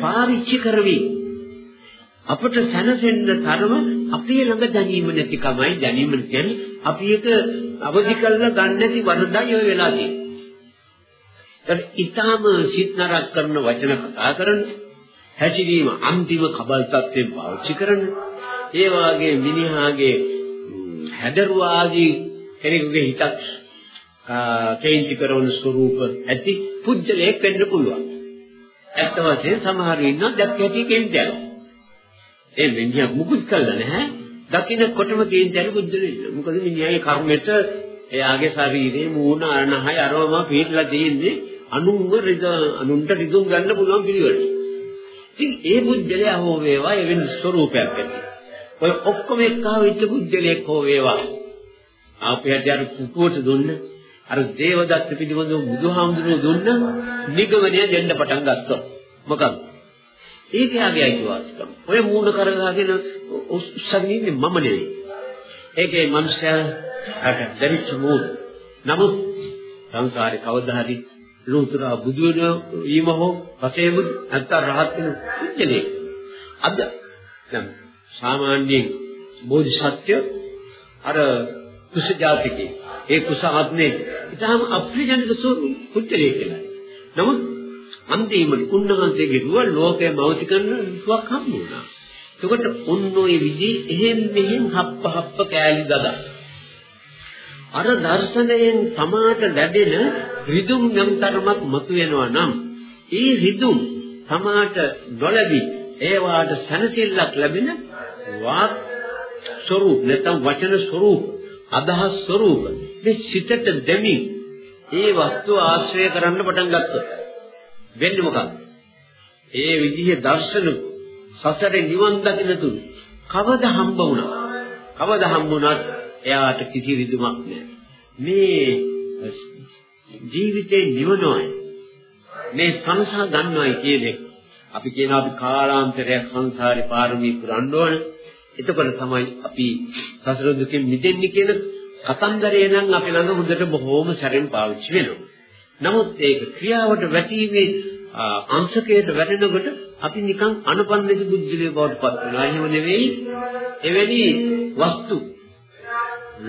පාවිච්චි කරවි. අපට සැනසෙන්න තරම අපේ ළඟ දැනීම නැතිකමයි දැනීම කියන්නේ. අපි එක අවදි කරලා ගන්න නැති වරදයි ඔය වෙලා තියෙන්නේ. ඒත් ඊටාම සිත් නරක කරන වචන කතා කරන හැසිරීම අන්තිම කබල් තත්ත්වෙන් පාවිච්චි කරන ඒ වාගේ මිනිහාගේ හැදරුවාදී කෙනෙකුගේ හිතක් කේන්ති කරන ස්වරූප ඇති පුජ්‍යලයක් වෙන්න පුළුවන්. ඇත්ත වශයෙන් සමහර ඉන්නවා දැක්ක හැටි කේන්ති යනවා. ඒ මිනිහා මුකුත් කළා නැහැ. දකින්නකොටම කේන්ති යන පුජ්‍යලෙ. මොකද මිනිහාගේ කර්මෙට එයාගේ ශරීරේ මූණ අනහය අරවම පිටලා තියෙන්නේ අනුන්ව රිද අනුන්ට රිදුම් ගන්න පුළුවන් පිළිවෙල. ඉතින් ඒ පුජ්‍යලයා හෝ වේවා එවැනි ස්වරූපයක් ඇති. ඔය ඔක්කොම එක්කව වෙච්ච පුජ්‍යලයක් හෝ වේවා. ආපියට අර පුපුවට දුන්න අර දේවදත්ත පිළිබඳව බුදුහාමුදුරුවෝ දුන්න නිගමනය දෙන්න පටන් ගත්තා. මොකක්ද? ඒක යාගේ අයිතිවාසිකම. ඔය මූණ කරගාගෙන උස්සගෙන ඉන්නේ මම නෙවෙයි. ඒකේ මනුස්සයා අර දෙවිච්ච මූණ. නමුත් සංසාරේ කවදා හරි ලෝතුරා බුදු වීම හෝ පසේ බුදු නැත්නම් රහත් වෙන කුච්චලේ. අද දැන් සාමාන්‍යයෙන් බෝධිසත්ව අර කුස ජාතිකේ ඒ කුසාත්නේ ඊටම අප්‍රියජනක ස්වරූප කුච්චලේ කියලා. නමුත් අන්තිමට කුණ්ණහන්සේගේ දුව ලෝකය භෞතික කරන සුවක් හම්බ වුණා. එතකොට ඔන්න ඔය විදිහ එහෙම් මෙහෙම් හප්ප හප්ප කෑලි දදා. අර දර්ශනයෙන් තමාට ලැබෙන රිදුම් යම් තරමක් මතුවෙනවා නම් ඒ රිදුම් තමාට නොලැබී ඒවාට සැනසෙල්ලක් ලැබෙන වාක් ස්වરૂપ නැත්නම් වචන ස්වરૂપ අදහස් ස්වરૂප මේ සිතට දෙමින් ඒ වස්තුව ආශ්‍රය කරන්න පටන් ගත්තා. වෙන්නේ මොකක්ද? ඒ විදිහේ දර්ශන සසරේ නිවන් දකින්න තුරු කවදා හම්බ වුණා? කවදා හම්බ වුණත් එයාට කිසි රිදුමක් නැහැ. මේ ජීවිතේ නිවනයි. මේ සංසාර ගන්නවයි කියන්නේ අපි කියනවා අපි කාලාන්තරයක් සංසාරේ පාරමී පුරන්න ඕන. එතකොට තමයි අපි සසර දුකෙන් මිදෙන්නේ කියන කතන්දරේ නම් අපි ළඟ හොඳට බොහෝම සැරෙන් පාවිච්චි වෙනවා. නමුත් ඒක ක්‍රියාවට වැටීමේ අංශකයට වැටෙනකොට අපි නිකන් අනපන්නක බුද්ධිලේ බවට පත් වෙනවා. එහෙම නෙවෙයි. එවැනි වස්තු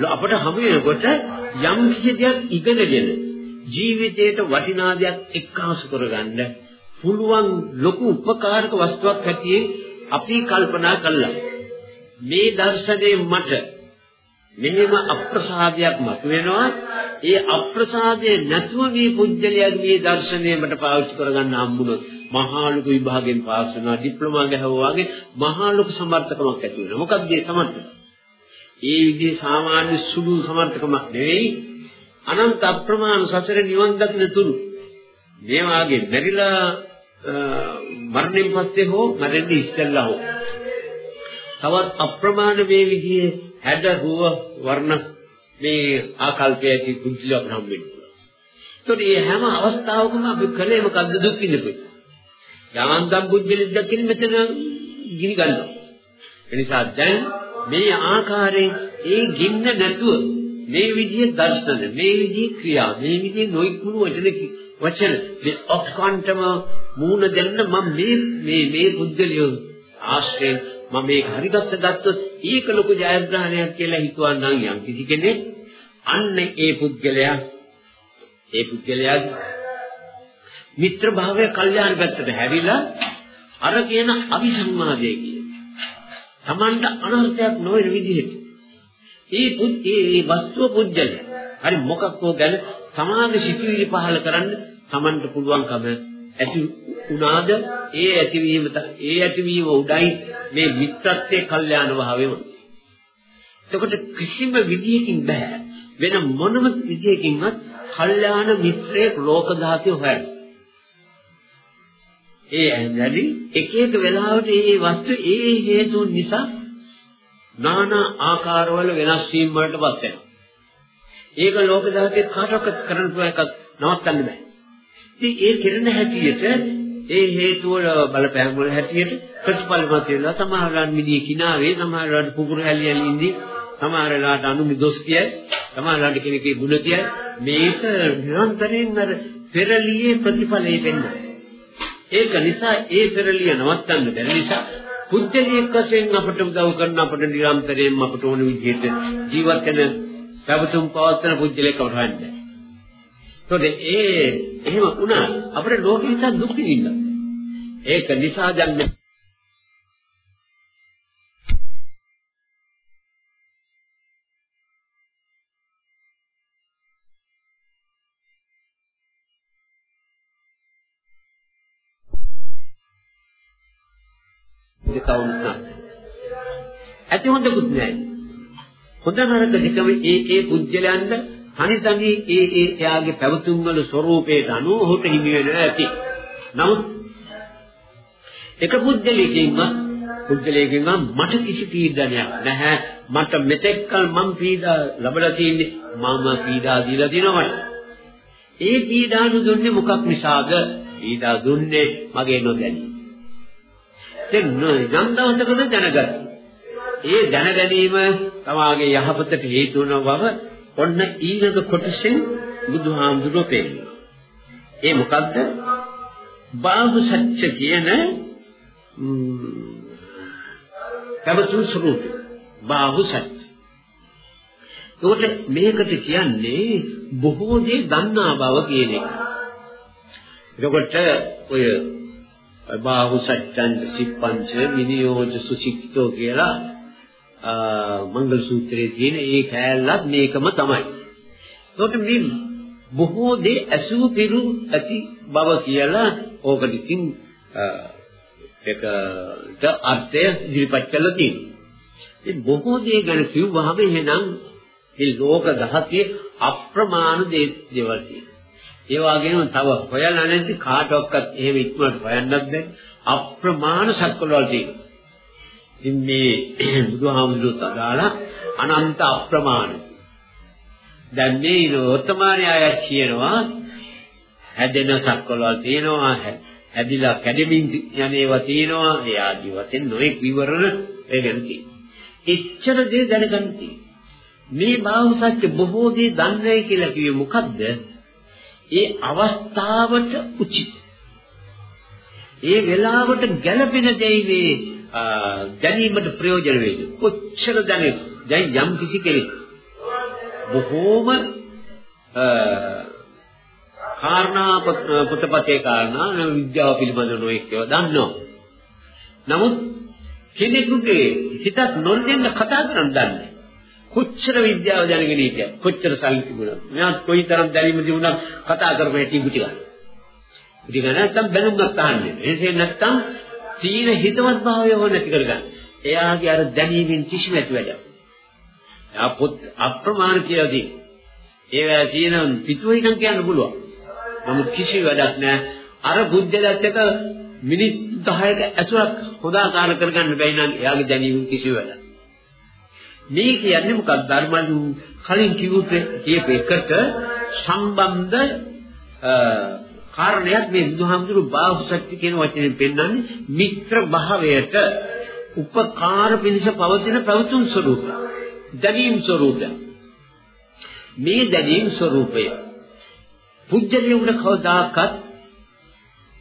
අපට හමු වෙනකොට යම් කිසි දෙයක් ඉගෙනගෙන ජීවිතයට වටිනා දෙයක් එක්කාසු කරගන්න පුළුවන් ලොකු උපකාරක වස්තුවක් හැටියේ අපි කල්පනා කළා. මේ දර්ශනයේ මට මෙහෙම අප්‍රසාදයක් මතුවෙනවා. ඒ අප්‍රසාදයේ නැතුව මේ පුජ්‍යලයාගේ මේ දර්ශනය මට පාවිච්චි කරගන්න හම්බුනොත් මහා ලොකු විභාගයෙන් පාස් වෙනවා ඩිප්ලෝමා ගහුවා වගේ මහා ලොකු සමර්ථකමක් ඇති වෙනවා. මොකක්ද මේ සමර්ථකම? ඒ විදිහේ සාමාන්‍ය සුළු සමර්ථකමක් නෙවෙයි අනන්ත අප්‍රමාණ සසර නිවන් දකින්න තුරු මේ වාගේ මෙරිලා මරණයෙන් පස්සේ හෝ මරණය ඉස්සෙල්ලා හෝ තවත් අප්‍රමාණ මේ විදිහේ හැඩ රුව වර්ණ මේ ආකල්පය ඇති කුංචිල අප්‍රහම් වෙන්න පුළුවන්. මේ හැම අවස්ථාවකම අපි කලේ මොකද්ද දුක් විඳපොයි. යාන්තම් බුද්ධිලෙක් දකින්න මෙතන ගිනි ගන්නවා. ඒ නිසා දැන් මේ ආකාරයෙන් ඒ ගින්න නැතුව මේ විදිහේ දර්ශන මේ විදිහේ ක්‍රියා මේ විදිහේ නොයිකුණු වචන වචන මේ ඔක්කොන්ටම මූණ දෙන්න මම මේ මේ මේ බුද්ධලිය ආශ්‍රයෙන් මම මේක හරිගස්ස ගත්තොත් ඒක ලොකු ජයග්‍රහණයක් කියලා හිතුවා නම් යම් කිසි කෙනෙක් අන්න ඒ පුද්ගලයා ඒ පුද්ගලයා මිත්‍ර භාවය කල්යාණ පැත්තට හැරිලා අර කියන අවිසංවාදයේ කිය. Tamanට අනර්ථයක් නොවන විදිහට ඒ පුද්ගේ ඒ වස්තුව පුජ්‍යල. හරි මොකක් හෝ ගැන සමාධි සිතුවිලි පහල කරන්න Tamanට පුළුවන්කම ඇති උනාද ඒ ඇතිවීම ඒ ඇතිවීම උඩයි මේ මිත්‍රත්වයේ කල්යාණ භාවය වුනේ. එතකොට කිසිම විදියකින් බෑ වෙන මොනම විදියකින්වත් කල්යාණ මිත්‍රයෙක් ලෝක ධාතිය හොයන්න. ඒ ඇඳලි එක එක වෙලාවට මේ වස්තු ඒ හේතුන් නිසා নানা ආකාරවල වෙනස් වීම වලටපත් වෙනවා. ඒක ලෝක ධාතිය කාටවත් කරන්න පුළුවන් එකක් නවත්තන්න බෑ. ඉතින් ඒ කිරණ හැටියට ඒ හේතු වල බලපෑම් වල හැටියට ප්‍රතිඵල මත වෙලා සමහරවල් මිදී කිනාවේ සමහරවල් කුකුරු හැලි හැලි ඉඳි සමහරවල්ට අනුමි දොස් කියයි සමහරවල්ට කෙනෙක්ගේ ගුණ කියයි. මේක නිරන්තරයෙන් අර පෙරලියේ ප්‍රතිඵලයේ වෙන්න ඒක නිසා ඒ පෙරලිය නවත්තන්න බැරි නිසා පුජ්‍යලියක් වශයෙන් අපට උදව් කරන අපට නිරන්තරයෙන් අපට ඕන විදිහට ජීවත් වෙන පැවතුම් පවත්වන පුජ්‍යලයක් අපට හොයන්නේ ඒතකොට ඒ එහෙම වුණා අපේ ලෝකෙ නිසා දුක් විඳින්න. ඒක නිසා දැන් දෙකවුන්නා. ඇති හොඳකුත් නෑ. හොඳ නරක දෙකම ඒ ඒ පුජ්‍යලයන්ට තනිතනි ඒ ඒ එයාගේ පැවතුම් වල ස්වરૂපයට අනුව ඔහුට හිමි වෙනවා ඇති. නමුත් එක පුද්ගලයෙකින්ම පුද්ගලයෙකින්ම මට කිසි පීඩනයක් නැහැ. මට මෙතෙක්කල් මම පීඩා ලැබලා තියෙන්නේ මම පීඩා දීලා දිනවට. ඒ පීඩානු දුන්නේ මොකක් නිසාද? පීඩා දුන්නේ මගේ නොදැනීම. දැන් නම් දවසකද දැනගත්තා. ඒ දැනගැනීම තමාගේ යහපතට හේතු වන බව ඔන්න ඊළඟ කොටසෙන් බුදුහාමුදුරුවෝ පෙන්නනවා. ඒ මොකද්ද? බාහු සත්‍ය කියන කවතුන් ස්වરૂප බාහු සත්‍ය. ඒකට මේකට කියන්නේ බොහෝ දේ දන්නා බව කියන එක. එතකොට ඔය බාහු සත්‍යං සිප්පංච විනියෝජ සුසික්තෝ කියලා මංගල සූත්‍රයේ තියෙන ඒ කෑල්ලත් මේකම තමයි. ඒකට මේ බොහෝ දේ ඇසූ පිරු ඇති බව කියලා ඕකට ඉතින් ඒකට අර්ථය ඉදිරිපත් කළා තියෙනවා. ඉතින් බොහෝ දේ ගැන කිව්වහම එහෙනම් මේ ලෝක දහතිය අප්‍රමාණ දේවල් තියෙනවා. ඒ වගේම තව හොයලා නැති කාටවත් එහෙම ඉක්මනට හොයන්නත් බැහැ. අප්‍රමාණ සත්කලවල් තියෙනවා. ඉතින් මේ [clears throat] බුදුහාමුදුරුවෝ තදාලා අනන්ත අප්‍රමාණ. දැන් මේ වර්තමානයේ අය කියනවා හැදෙන සක්වලවල් තියෙනවා හැදිලා කැඩෙමින් යන ඒවා තියෙනවා ඒ ආදි වශයෙන් නොඑක් විවරණ ඒ ගැන තියෙනවා. එච්චර දේ දැනගන්න මේ බාහුව සත්‍ය බොහෝ දේ දන්නේ කියලා කිව්වේ මොකද්ද? ඒ අවස්ථාවට උචිත. ඒ වෙලාවට ගැළපෙන දෙයිනේ දැනීමට ප්‍රයෝජන වේද කොච්චර දැනෙ දැන් යම් කිසි කෙනෙක් බොහෝම කාරණා පුතපතේ කාරණා විද්‍යාව පිළිබඳව නොඑක් ඒවා දන්නවා. නමුත් කෙනෙකුගේ හිතක් නොදෙන්න කතා කරන්න දන්නේ කොච්චර විද්‍යාව දැනගෙන හිටියද කොච්චර සල්ලි තිබුණා මෙයා කොයිතරම් දැනීම තිබුණා කතා කරපු හැටි පිටි ගන්න පිටි ගන්න නැත්තම් බැලුම් ගන්නන්නේ එසේ නැත්තම් සීල හිතවත් භාවය හො නැති කරගන්න. එයාගේ අර දැනීමෙන් කිසිම ඇති වැඩක්. එයා පොත් අප්‍රමාණ කියලා දී. ඒවා තියෙන පිටුවයි නම් කියන්න පුළුවන්. නමුත් කිසි වැඩක් නැහැ. අර බුද්ධලත් එක මිනිත් 10ක ඇතුළත් හොදාකාර කරගන්න බැයි නම් එයාගේ දැනීමෙන් කිසි වැඩක්. මේ කියන්නේ මොකක්ද ධර්මයන් කලින් කිව්වොත් කියප එකට සම්බන්ධ කාරණයක් මේ බුදුහාමුදුරු බාහුශක්ති කියන වචනේ පෙන්වන්නේ මිත්‍ර භාවයට උපකාර පිණිස පවතින ප්‍රවතුන් ස්වરૂපය. දැවීම් ස්වરૂපය. මේ දැවීම් ස්වરૂපය පුජ්‍යලියුකට කවදාකත්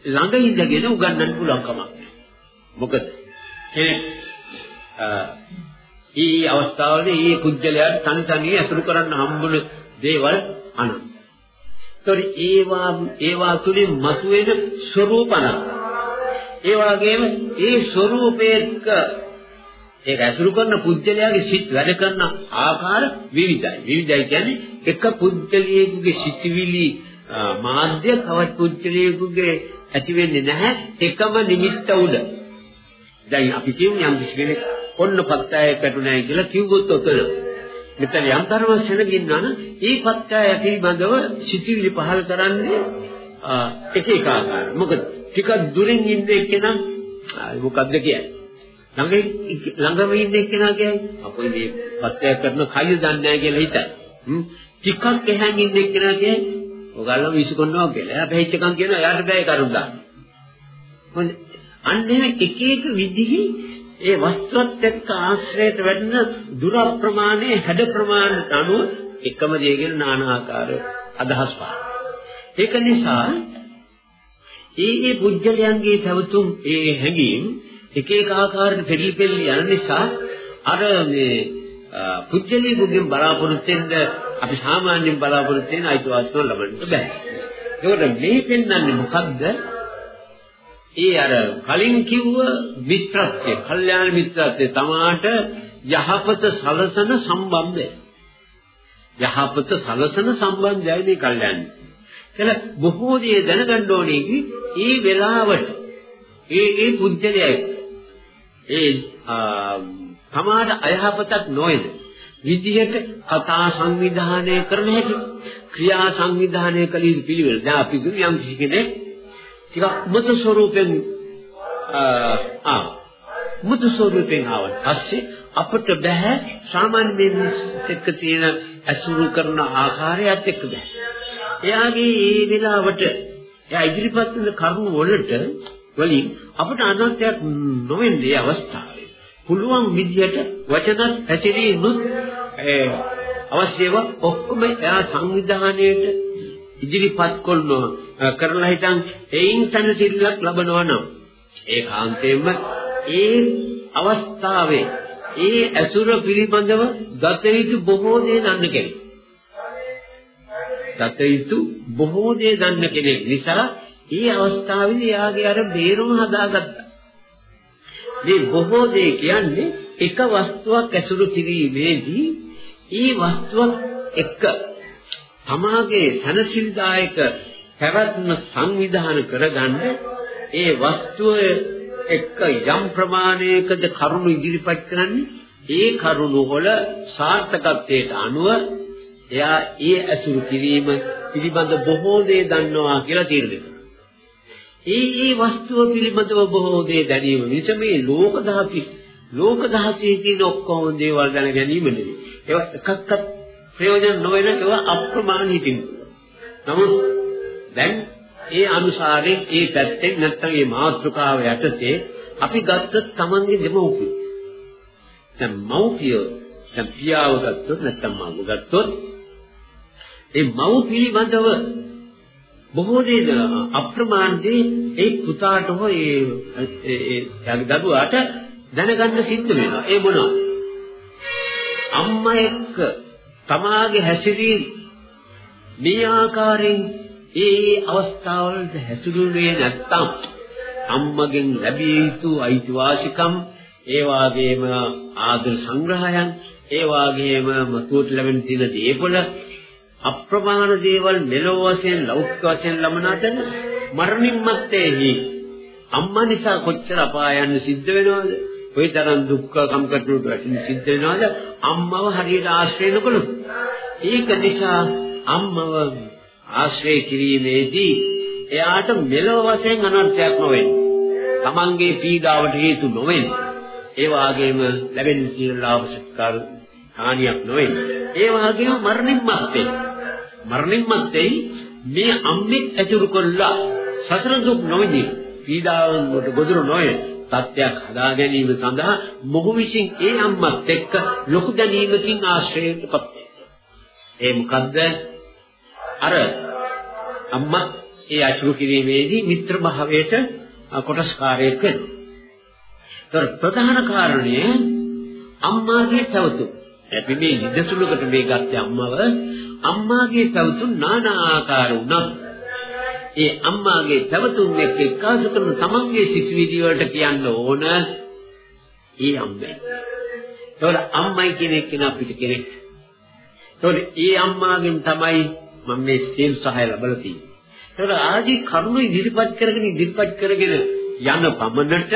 ළඟ ඉඳගෙන උගන්වන්න පුළුවන් කමක් නැහැ. මොකද කෙනෙක් ඊ අවස්ථාවේදී මේ පුජ්‍යලයන් තනි තනිව අතුරු කරන්න හම්බුන දේවල් අනන්ත ඒතකොට ඒවා ඒවා තුලින් මතුවෙන ස්වરૂපන. ඒ වගේම ඒ ස්වરૂපයක ඒක ඇසුරු කරන පුජ්‍යලයාගේ සිත් වැඩ කරන ආකාර විවිධයි. විවිධයි කියන්නේ එක පුජ්‍යලියෙකුගේ සිතිවිලි මාධ්‍ය තවත් පුජ්‍යලියෙකුගේ ඇති වෙන්නේ නැහැ එකම නිමිත්ත උඩ. දැන් අපි කියමු යම් කෙනෙක් ඔන්න පත්තය පැටුණයි කියලා කිව්වොත් ඔතන මෙතන යම් තරම සෙනගින්නා නම් ඒ පත්තය පිළිබඳව සිතිවිලි පහල කරන්නේ එක එක ආකාර. මොකද ටිකක් දුරින් ඉන්න එක්කෙනා මොකද්ද කියන්නේ? ළඟ ළඟම ඉන්න එක්කෙනා කියන්නේ අපෝ මේ පත්තය කරන කය දන්නේ නැහැ කියලා හිතයි. ටිකක් එහාන් ඉන්න එක්කෙනා කියන්නේ ඔයගොල්ලෝ විසිකොන්නවා කියලා. එයා බෙහෙච්චකම් කියනවා එයාට බෑ කරුණ දාන්න. මොකද අන්න එක එක විදිහේ ඒ වස්තුවත් එක්ක ආශ්‍රයයට වැඩෙන දුර ප්‍රමාණයේ හැඩ ප්‍රමාණයට අනුව එකම දේගෙන নানা ආකාර අදහස් පහළ. ඒක නිසා ඒ ඒ පුජ්‍යලයන්ගේ පැවතුම් ඒ හැඟීම් එක එක ආකාරයට පෙරලි පෙරලි යන නිසා අර මේ පුජ්‍යලීකුගෙන් බලාපොරොත්තු වෙන්න අපි සාමාන්‍යයෙන් බලාපොරොත්තු වෙන අයිතිවාසිකම් ලබන්න බෑ. ඒකට මේ පෙන්වන්නේ මොකද්ද? ඒ අර කලින් කිව්ව මිත්‍රත්වය, කල්යාණ මිත්‍රත්වය තමාට යහපත සලසන සම්බන්ධය. යහපත සලසන සම්බන්ධයයි මේ කල්යාණ. කියලා බොහෝ දේ දැනගන්න ඕනේ ඒ වෙලාවට ඒ ඒ පුජ්‍යලයයි ඒ තමාට අයහපතක් නොවේද විදිහට කතා සංවිධානය කරන හැටි ක්‍රියා සංවිධානය කළ යුතු පිළිවෙල. දැන් අපි යම් කිසි කෙනෙක් ටිකක් මුතු ස්වරූපෙන් ආ මුතු ස්වරූපෙන් ආවත් පස්සේ අපිට බෑ සාමාන්‍ය මිනිස්සුත් එක්ක තියෙන ඇසුරු කරන ආකාරයත් එක්ක බෑ. එයාගේ ඒ වෙලාවට එයා ඉදිරිපත් වෙන කරුණු වලට වලින් අපිට අනර්ථයක් නොවෙන්නේ අවස්ථාවේ. පුළුවන් විදියට වචන හැසිරීමුත් අවශ්‍යව ඔක්කොම එයා සංවිධානයේට ඉදිරිපත් කරන කරලා හිටන් එයින් තනතිල්ලක් ලබනවා නම් ඒකාන්තයෙන්ම ඒ අවස්ථාවේ ඒ ඇසුර පිළිබඳව ගත යුතු බොහෝ දේ දන්න කෙනෙක්. ගත යුතු බොහෝ දේ දන්න කෙනෙක් නිසා ඒ අවස්ථාවේදී යාගේ අර බේරුම හදාගත්තා. මේ බොහෝ දේ කියන්නේ එක වස්තුවක් ඇසුරු කිරීමේදී ඒ වස්තුවක් එක්ක තමාගේ සනසිල්දායක පැවැත්ම සංවිධානය කරගන්න ඒ වස්තුව එක්ක යම් ප්‍රමාණයකද කරුණු ඉදිරිපත් කරන්නේ ඒ කරුණු වල සාර්ථකත්වයට අනුව එයා ඒ ඇසුරු කිරීම පිළිබඳ බොහෝ දේ දන්නවා කියලා තීරණය කරනවා. ඒ ඒ වස්තුව පිළිබඳව බොහෝ දේ දැනීම නිසා මේ ලෝක ධාති ලෝක ධාතියේ තියෙන ඔක්කොම දේවල් දැන ගැනීම නෙවෙයි. ඒවා එකක්වත් ප්‍රයෝජන නොවන ඒවා අප්‍රමාණ හිතින්. නමුත් දැන් ඒ අනුසාරයෙන් ඒ පැත්තෙන් නැත්තම් මේ මාත්‍රකාව යටතේ අපි ගත්තත් Tamange දෙමව්පිය. දැන් මව්පිය දැන් පියාව ගත්තොත් නැත්තම් මව ගත්තොත් ඒ මව් පිළිබඳව බොහෝ දේ අප්‍රමාණදී ඒ පුතාට හෝ ඒ ඒ දරුවාට දැනගන්න සිද්ධ වෙනවා. ඒ මොනවා? අම්මා එක්ක තමාගේ හැසිරීම මේ ආකාරයෙන් ඒ අවස්ථාවලට හැසිරුනේ නැත්තම් අම්මගෙන් ලැබිය යුතු අයිතිවාසිකම් ඒ වාගේම ආදර සංග්‍රහයන් ඒ වාගේම මතුවට ලැබෙන තියෙන දීපල අප්‍රමාණ දේවල් මෙලොව වශයෙන් ලෞකික වශයෙන් ලබන අතර මරණින් මත්තේහි අම්මා නිසා කොච්චර අපායන් සිද්ධ වෙනවද? කොයි තරම් දුක්ඛ කම්කටොළු වැටෙන සිද්ධ වෙනවද? අම්මව හරියට ආශ්‍රය නොකළොත්. ඒක නිසා අම්මව ආශ්‍රය කිරීමේදී එයාට මෙලොව වශයෙන් අනර්ථයක් නොවෙන්නේ. Tamange පීඩාවට හේතු නොවෙන්නේ. ඒ වාගේම ලැබෙන සියලු ලාභ සත්කාර හානියක් නොවෙන්නේ. ඒ වාගේම මරණින් මත්තේ මරණින් මත්තේ මේ අම්මෙක් ඇතුළු කළා සසර දුක් නොවිදී පීඩාවන් වලට ගොදුරු නොවේ තත්ත්වයක් හදා ගැනීම සඳහා මොහු විසින් ඒ අම්මත් එක්ක ලොකු දැනීමකින් ආශ්‍රයයටපත් ඒ මොකද්ද අර අම්මා ඒ අසුරු කිරීමේදී මිත්‍ර භාවයට කොටස්කාරයෙක් වෙනවා. ඒතර ප්‍රධාන කාරණය අම්මාගේ පැවතුම්. අපි මේ නිදසුලකට මේ ගත්තේ අම්මව අම්මාගේ පැවතුම් নানা ආකාර වුණා. ඒ අම්මාගේ පැවතුම් එක්ක එකාසු කරන තමන්ගේ සිතුවිලි වලට කියන්න ඕන ඒ අම්මයි. ඒතකොට අම්මයි කියන එක නා අපිට කෙනෙක්. ඒතකොට ඒ අම්මාගෙන් තමයි මම මේ සියලු සහාය ලැබලා තියෙන්නේ. ඒතකොට ආදී කරුණු ඉදිරිපත් කරගෙන ඉදිරිපත් කරගෙන යන පමණට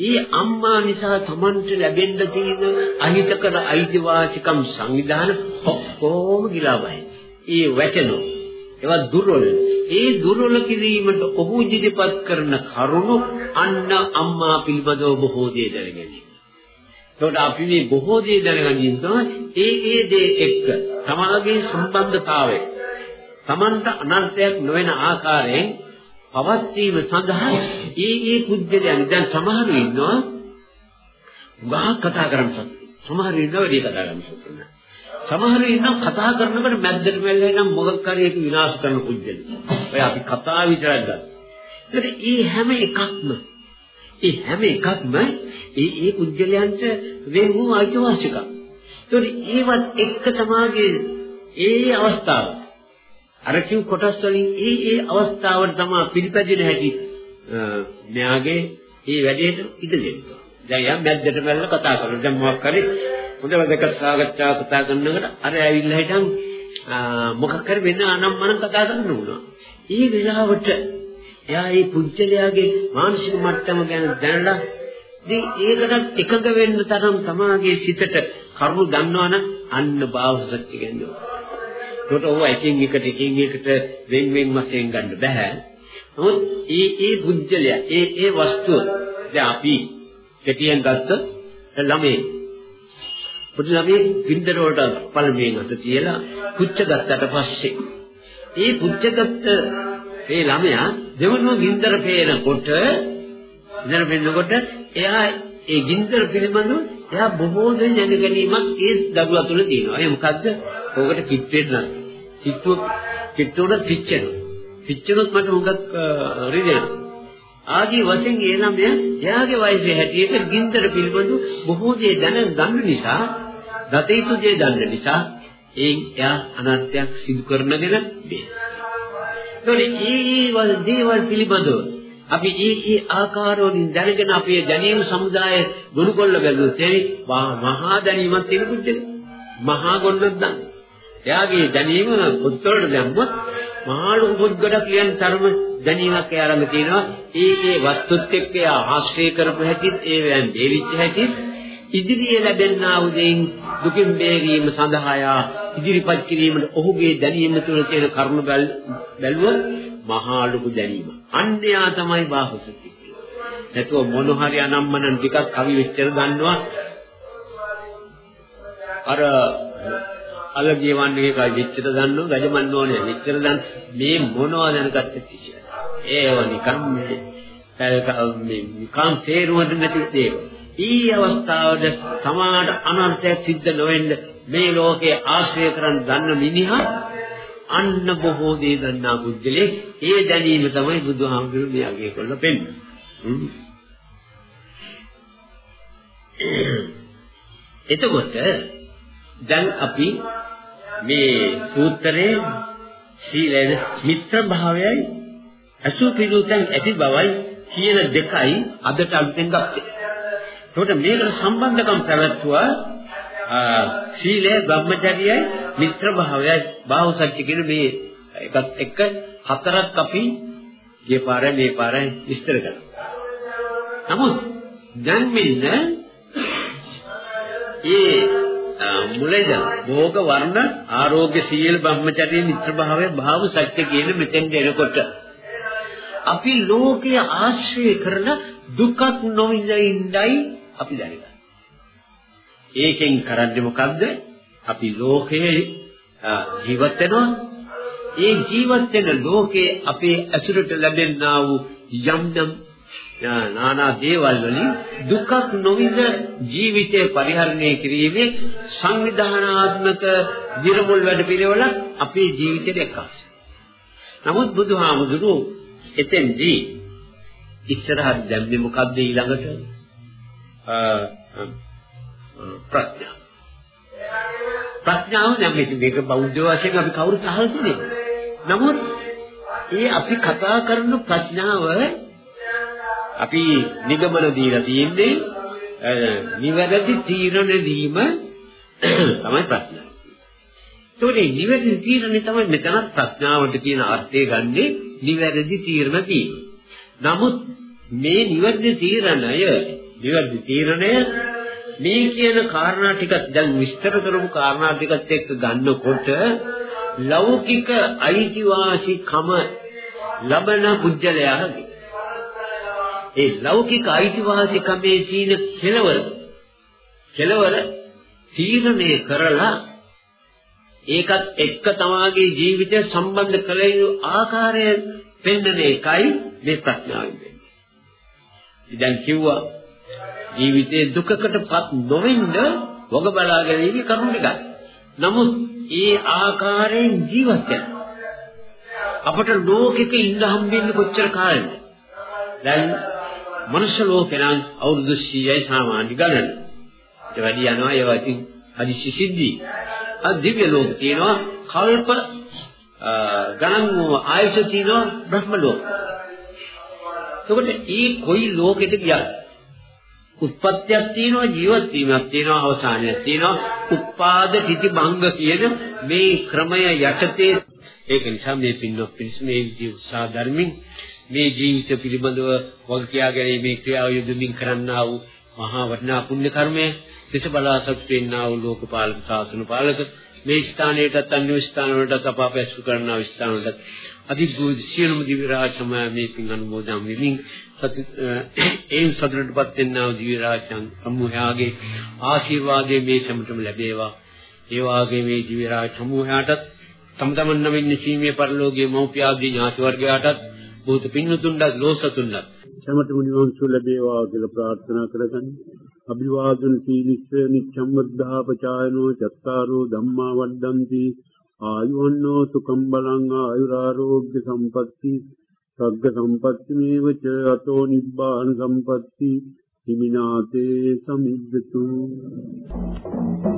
ඒ අම්මා නිසා Tamanට ලැබෙන්න තියෙන අහිතකර අයිතිවාසිකම් සංවිධාන ඔක්කොම ගිලාවයි. ඒ වැටෙනවා. ඒවා දුර්වල. ඒ දුර්වල කිරීමට ඔහු ඉදිරිපත් කරන කරුණු අන්න අම්මා පිළිබඳව බොහෝ දේ දැනගැනීම. ඒකට අපි මේ බොහෝ දේ දැනගන්න තමයි ඒ ඒ දේ එක්ක තමාගේ සම්බන්ධතාවය Tamanta අනර්ථයක් නොවන ආකාරයෙන් පවත්වීම සඳහා ඒ ඒ පුද්ගලයන් දැන් සමහරු ඉන්නවා ගාක් කතා කරන සත්‍ය. සමහරු ඉන්නවා වැඩි කතා කරන සත්‍ය. සමහරු ඉන්නවා කතා කරනකොට මැද්දට වැල්ලේ නම් මොකක් හරි එක විනාශ කරන පුද්ගලයෝ. ඔය අපි කතා විතරක් ගන්න. ඒකට ඒ හැම එකක්ම ඒ හැම එකක්ම ඒ ඒ පුද්ගලයන්ට වෙන වූ අයිතිවාසිකම්. ඒතකොට ඒවත් එක්ක තමාගේ ඒ අවස්ථාව අර කිව් කොටස් වලින් ඒ ඒ අවස්ථාවට තමයි පිළිපැදින හැටි මෙයාගේ ඒ වැඩේට ඉඩ දෙන්න. දැන් යම් මැද්දට මැල්ල කතා කරනවා. දැන් මොකක් හරි හොඳ වැඩක සාකච්ඡා කතා කරනකොට අර ඇවිල්ලා හිටන් මොකක් හරි වෙන අනම්මනම් කතා කරන්න උනවා. ඒ වෙලාවට එයා මේ පුජ්‍යලයාගේ මානසික මට්ටම ගැන දැනලා ඉතින් ඒකට එකඟ වෙන්න තරම් තමාගේ සිතට කරුණු දන්නවනම් අන්න භාව සත්‍ය කියන්නේ. ඒකට ඕවා එකින් එකට එකින් එකට වෙන් වෙන් වශයෙන් ගන්න බෑ. නමුත් ඒ ඒ පුජ්‍යලයා ඒ ඒ වස්තුව දැන් අපි කෙටියෙන් ගත්ත ළමේ පොඩි ළමේ ගින්දර වලට පළමුවෙන් අත තියලා පුච්ච ගත්තට පස්සේ ඒ පුච්චගත්ත ඒ ළමයා දෙවනුව ගින්දර පේනකොට ගින්දර පේනකොට එයා ඒ ගින්දර පිළිබඳව එයා බොහෝ දෙනෙක් දැන ගැනීමක් ඒ දරුවා තුළ තියෙනවා. ඒ මොකද්ද? ඕකට කිට්ටෙන්න නම්. කිට්ටුව කිට්ටුවට පිච්චෙනවා. පිච්චුනොත් මට හුඟක් රිදෙනවා. ආදී වශයෙන් ඒ ළමයා එයාගේ වයසේ හැටියට ගින්දර පිළිබඳව බොහෝ දේ දැන ගන්න නිසා, දත යුතු දේ දන්න නිසා ඒ එයා අනර්ථයක් සිදු කරනගෙන බේ. ඒතකොට ඒ දේවල් පිළිබඳව අපි ඒ ඒ ආකාරවලින් දැනගෙන අපේ දැනීම සමුදාය ගොනු කොල්ල බැලුවොත් ඒ මහා දැනීමක් තියෙන පුද්ගල මහා ගොන්නක් දන්න. එයාගේ දැනීම පොත්වලට දැම්මොත් මහා ලොකු පොත් ගොඩක් කියන තරම දැනීමක් එයාලඟ තියෙනවා. ඒ ඒ වස්තුත් එක්ක ආශ්‍රය කරපු හැටිත් ඒ වෑන් දෙවිච්ච හැටිත් ඉදිරියේ ලැබෙනා උදෙන් දුකින් බේරීම සඳහා යා ඉදිරිපත් කිරීමට ඔහුගේ දැනීම තුළ තියෙන කරුණ බැලුවොත් මහා ලොකු දැනීම. අන්‍යයා තමයි බාහුසති කියන්නේ. නැතුව මොන හරි අනම්මනම් ටිකක් කවි වෙච්චර දන්නවා. අර අලගිය වන්නේ කයි වෙච්චර දන්නව ගජමන්න ඕනේ වෙච්චර දන්න මේ මොනවද දැනගත්ත කිසිය. ඒව නිකන් මේ මේ නිකන් තේරුමට නැති දේවල්. ඊ අවස්ථාවද සමාඩ අනර්ථයක් සිද්ධ නොවෙන්න මේ ලෝකේ ආශ්‍රය කරන් දන්න මිනිහා අන්න බොහෝ දේ දන්නා බුද්ධලේ ඒ දැනීම තමයි බුදුහාමුදුරු මෙයාගේ කොල්ල පෙන්නේ. එතකොට දැන් අපි මේ සූත්‍රයේ සීලයේ මිත්‍ර භාවයයි අසුපිරුතන් ඇති බවයි කියන දෙකයි අදට අලුතෙන් ගත්තේ. එතකොට මේකට සම්බන්ධකම් පැවැත්වුවා සීලය බ්‍රහ්මචර්යයයි මිත්‍ර භාවයයි බාහුසත්‍ය කියන මේ එකත් එක්ක හතරක් අපි ගිය පාරේ මේ පාරේ විස්තර කරනවා. නමුත් දැන් මෙන්න ඒ මුලද භෝග වර්ණ ආරෝග්‍ය සීල බ්‍රහ්මචර්ය මිත්‍ර භාවය භාව සත්‍ය කියන මෙතෙන් එනකොට අපි ලෝකයේ ආශ්‍රය කරන දුකක් නොවිඳින්නයි අපි දැනගන්නේ. ඒකෙන් කරන්නේ මොකද්ද? අපි ලෝකයේ ජීවත් වෙනවා. ඒ ජීවත් වෙන ලෝකයේ අපේ ඇසුරට ලැබෙනා වූ යම් යම් නානා දේවල් වලින් දුකක් නොවිඳ ජීවිතය පරිහරණය කිරීමේ සංවිධානාත්මක විරමුල් වැඩ පිළිවෙල අපේ ජීවිතයට එක්කාසයි. නමුත් බුදුහාමුදුරුවෝ එතෙන්දී ඉස්සරහට දැම්මේ මොකද්ද ඊළඟට? ප්‍රඥාව. ප්‍රඥාව නම් මේක මේක බෞද්ධ වශයෙන් අපි කවුරුත් අහලා තියෙන්නේ. නමුත් ඒ අපි කතා කරන ප්‍රඥාව අපි නිගමන දීලා තියෙන්නේ නිවැරදි තීරණ දීම තමයි ප්‍රඥාව. ඒකේ නිවැරදි තීරණය තමයි මෙතන ප්‍රඥාවට කියන අර්ථය ගන්නෙ නිවැරදි තීරණ දීම. නමුත් මේ නිවැරදි තීරණය නිවැරදි තීරණය මේ කියන කාරණා ටිකත් දැන් විස්තර කරපු කාරණා ටිකත් එක්ක ගන්නකොට ලෞකික අයිතිවාසිකම ලබන පුජ්‍යලයාගේ ඒ ලෞකික අයිතිවාසිකමේ තියෙන කෙලවර කෙලවර තීරණය කරලා ඒකත් එක්ක තමාගේ ජීවිතය සම්බන්ධ කළ යුතු ආකාරය පෙන්වන එකයි මේ ප්‍රඥාවෙන් වෙන්නේ. ඉතින් කිව්වා ජීවිතයේ දුකකටපත් නොවෙන්න වග බලා ගැනීම කරුණ එකයි. නමුත් ඒ ආකාරයෙන් ජීවත් වෙන අපට ලෝකෙක ඉඳ හම්බෙන්නේ කොච්චර කාලෙද? දැන් මනුෂ්‍ය ලෝකේ නම් අවුරුදු 100යි සාමාන්‍ය ගණන. ඒ වැඩි යනවා ඒවා ඉතින් හදිසි සිද්ධි. අ දිව්‍ය ලෝක තියෙනවා කල්ප ගණන් ආයුෂ තියෙනවා බ්‍රහ්ම ලෝක. එතකොට මේ කොයි ලෝකෙට ගියත් උත්පත්තියක් තියෙනවා ජීවත් වීමක් තියෙනවා අවසානයක් තියෙනවා. උපාද තිති භංග කියන මේ ක්‍රමය යටතේ ඒක නිසා මේ පින්නොත් පිළිස් මේ විදිහ උත්සාහ ධර්මින් මේ ජීවිත පිළිබඳව වග කියා ගැනීමේ ක්‍රියාව යොදමින් කරන්නා වූ මහා වටිනා පුණ්‍ය කර්මය දෙස බලාසත් වෙන්නා වූ ලෝකපාලක සාසන පාලක මේ ස්ථානයටත් අන්‍ය ස්ථාන වලටත් අප අපැසු කරනා ස්ථාන වලට අධිබුද්ධ සියලුම දිව්‍ය රාජ්‍යම මේ පින් අනුමෝදන් වෙමින් එයින් සතුටටපත් වෙන්නා වූ දිව්‍ය රාජ්‍යං සමූහයාගේ ආශිර්වාදයේ මේ සමතම ලැබේවා ඒ වාගේ මේ දිව්‍ය රාජ සමූහයාටත් තම තමන් නමින් නිසීමේ පරිලෝකයේ මෞපියාදී ඥාති වර්ගයාටත් බොහෝ පින්නතුන්වත් ලෝසතුන්වත් සමතම නිවන් සුව ලැබේවා කියලා ප්‍රාර්ථනා කරගන්න. අභිවාදන සීලිස්ස නිච්ඡම් වද්ධා පචායනෝ චත්තාරෝ ධම්මා වද්දන්ති ආයුවන්නෝ සුඛම් බලං ආයුරාෝග්‍ය සම්පatti සග්ග සම්පatti මේවච අතෝ නිබ්බාන සම්පatti හිමිනාතේ සමිද්දතු Thank you.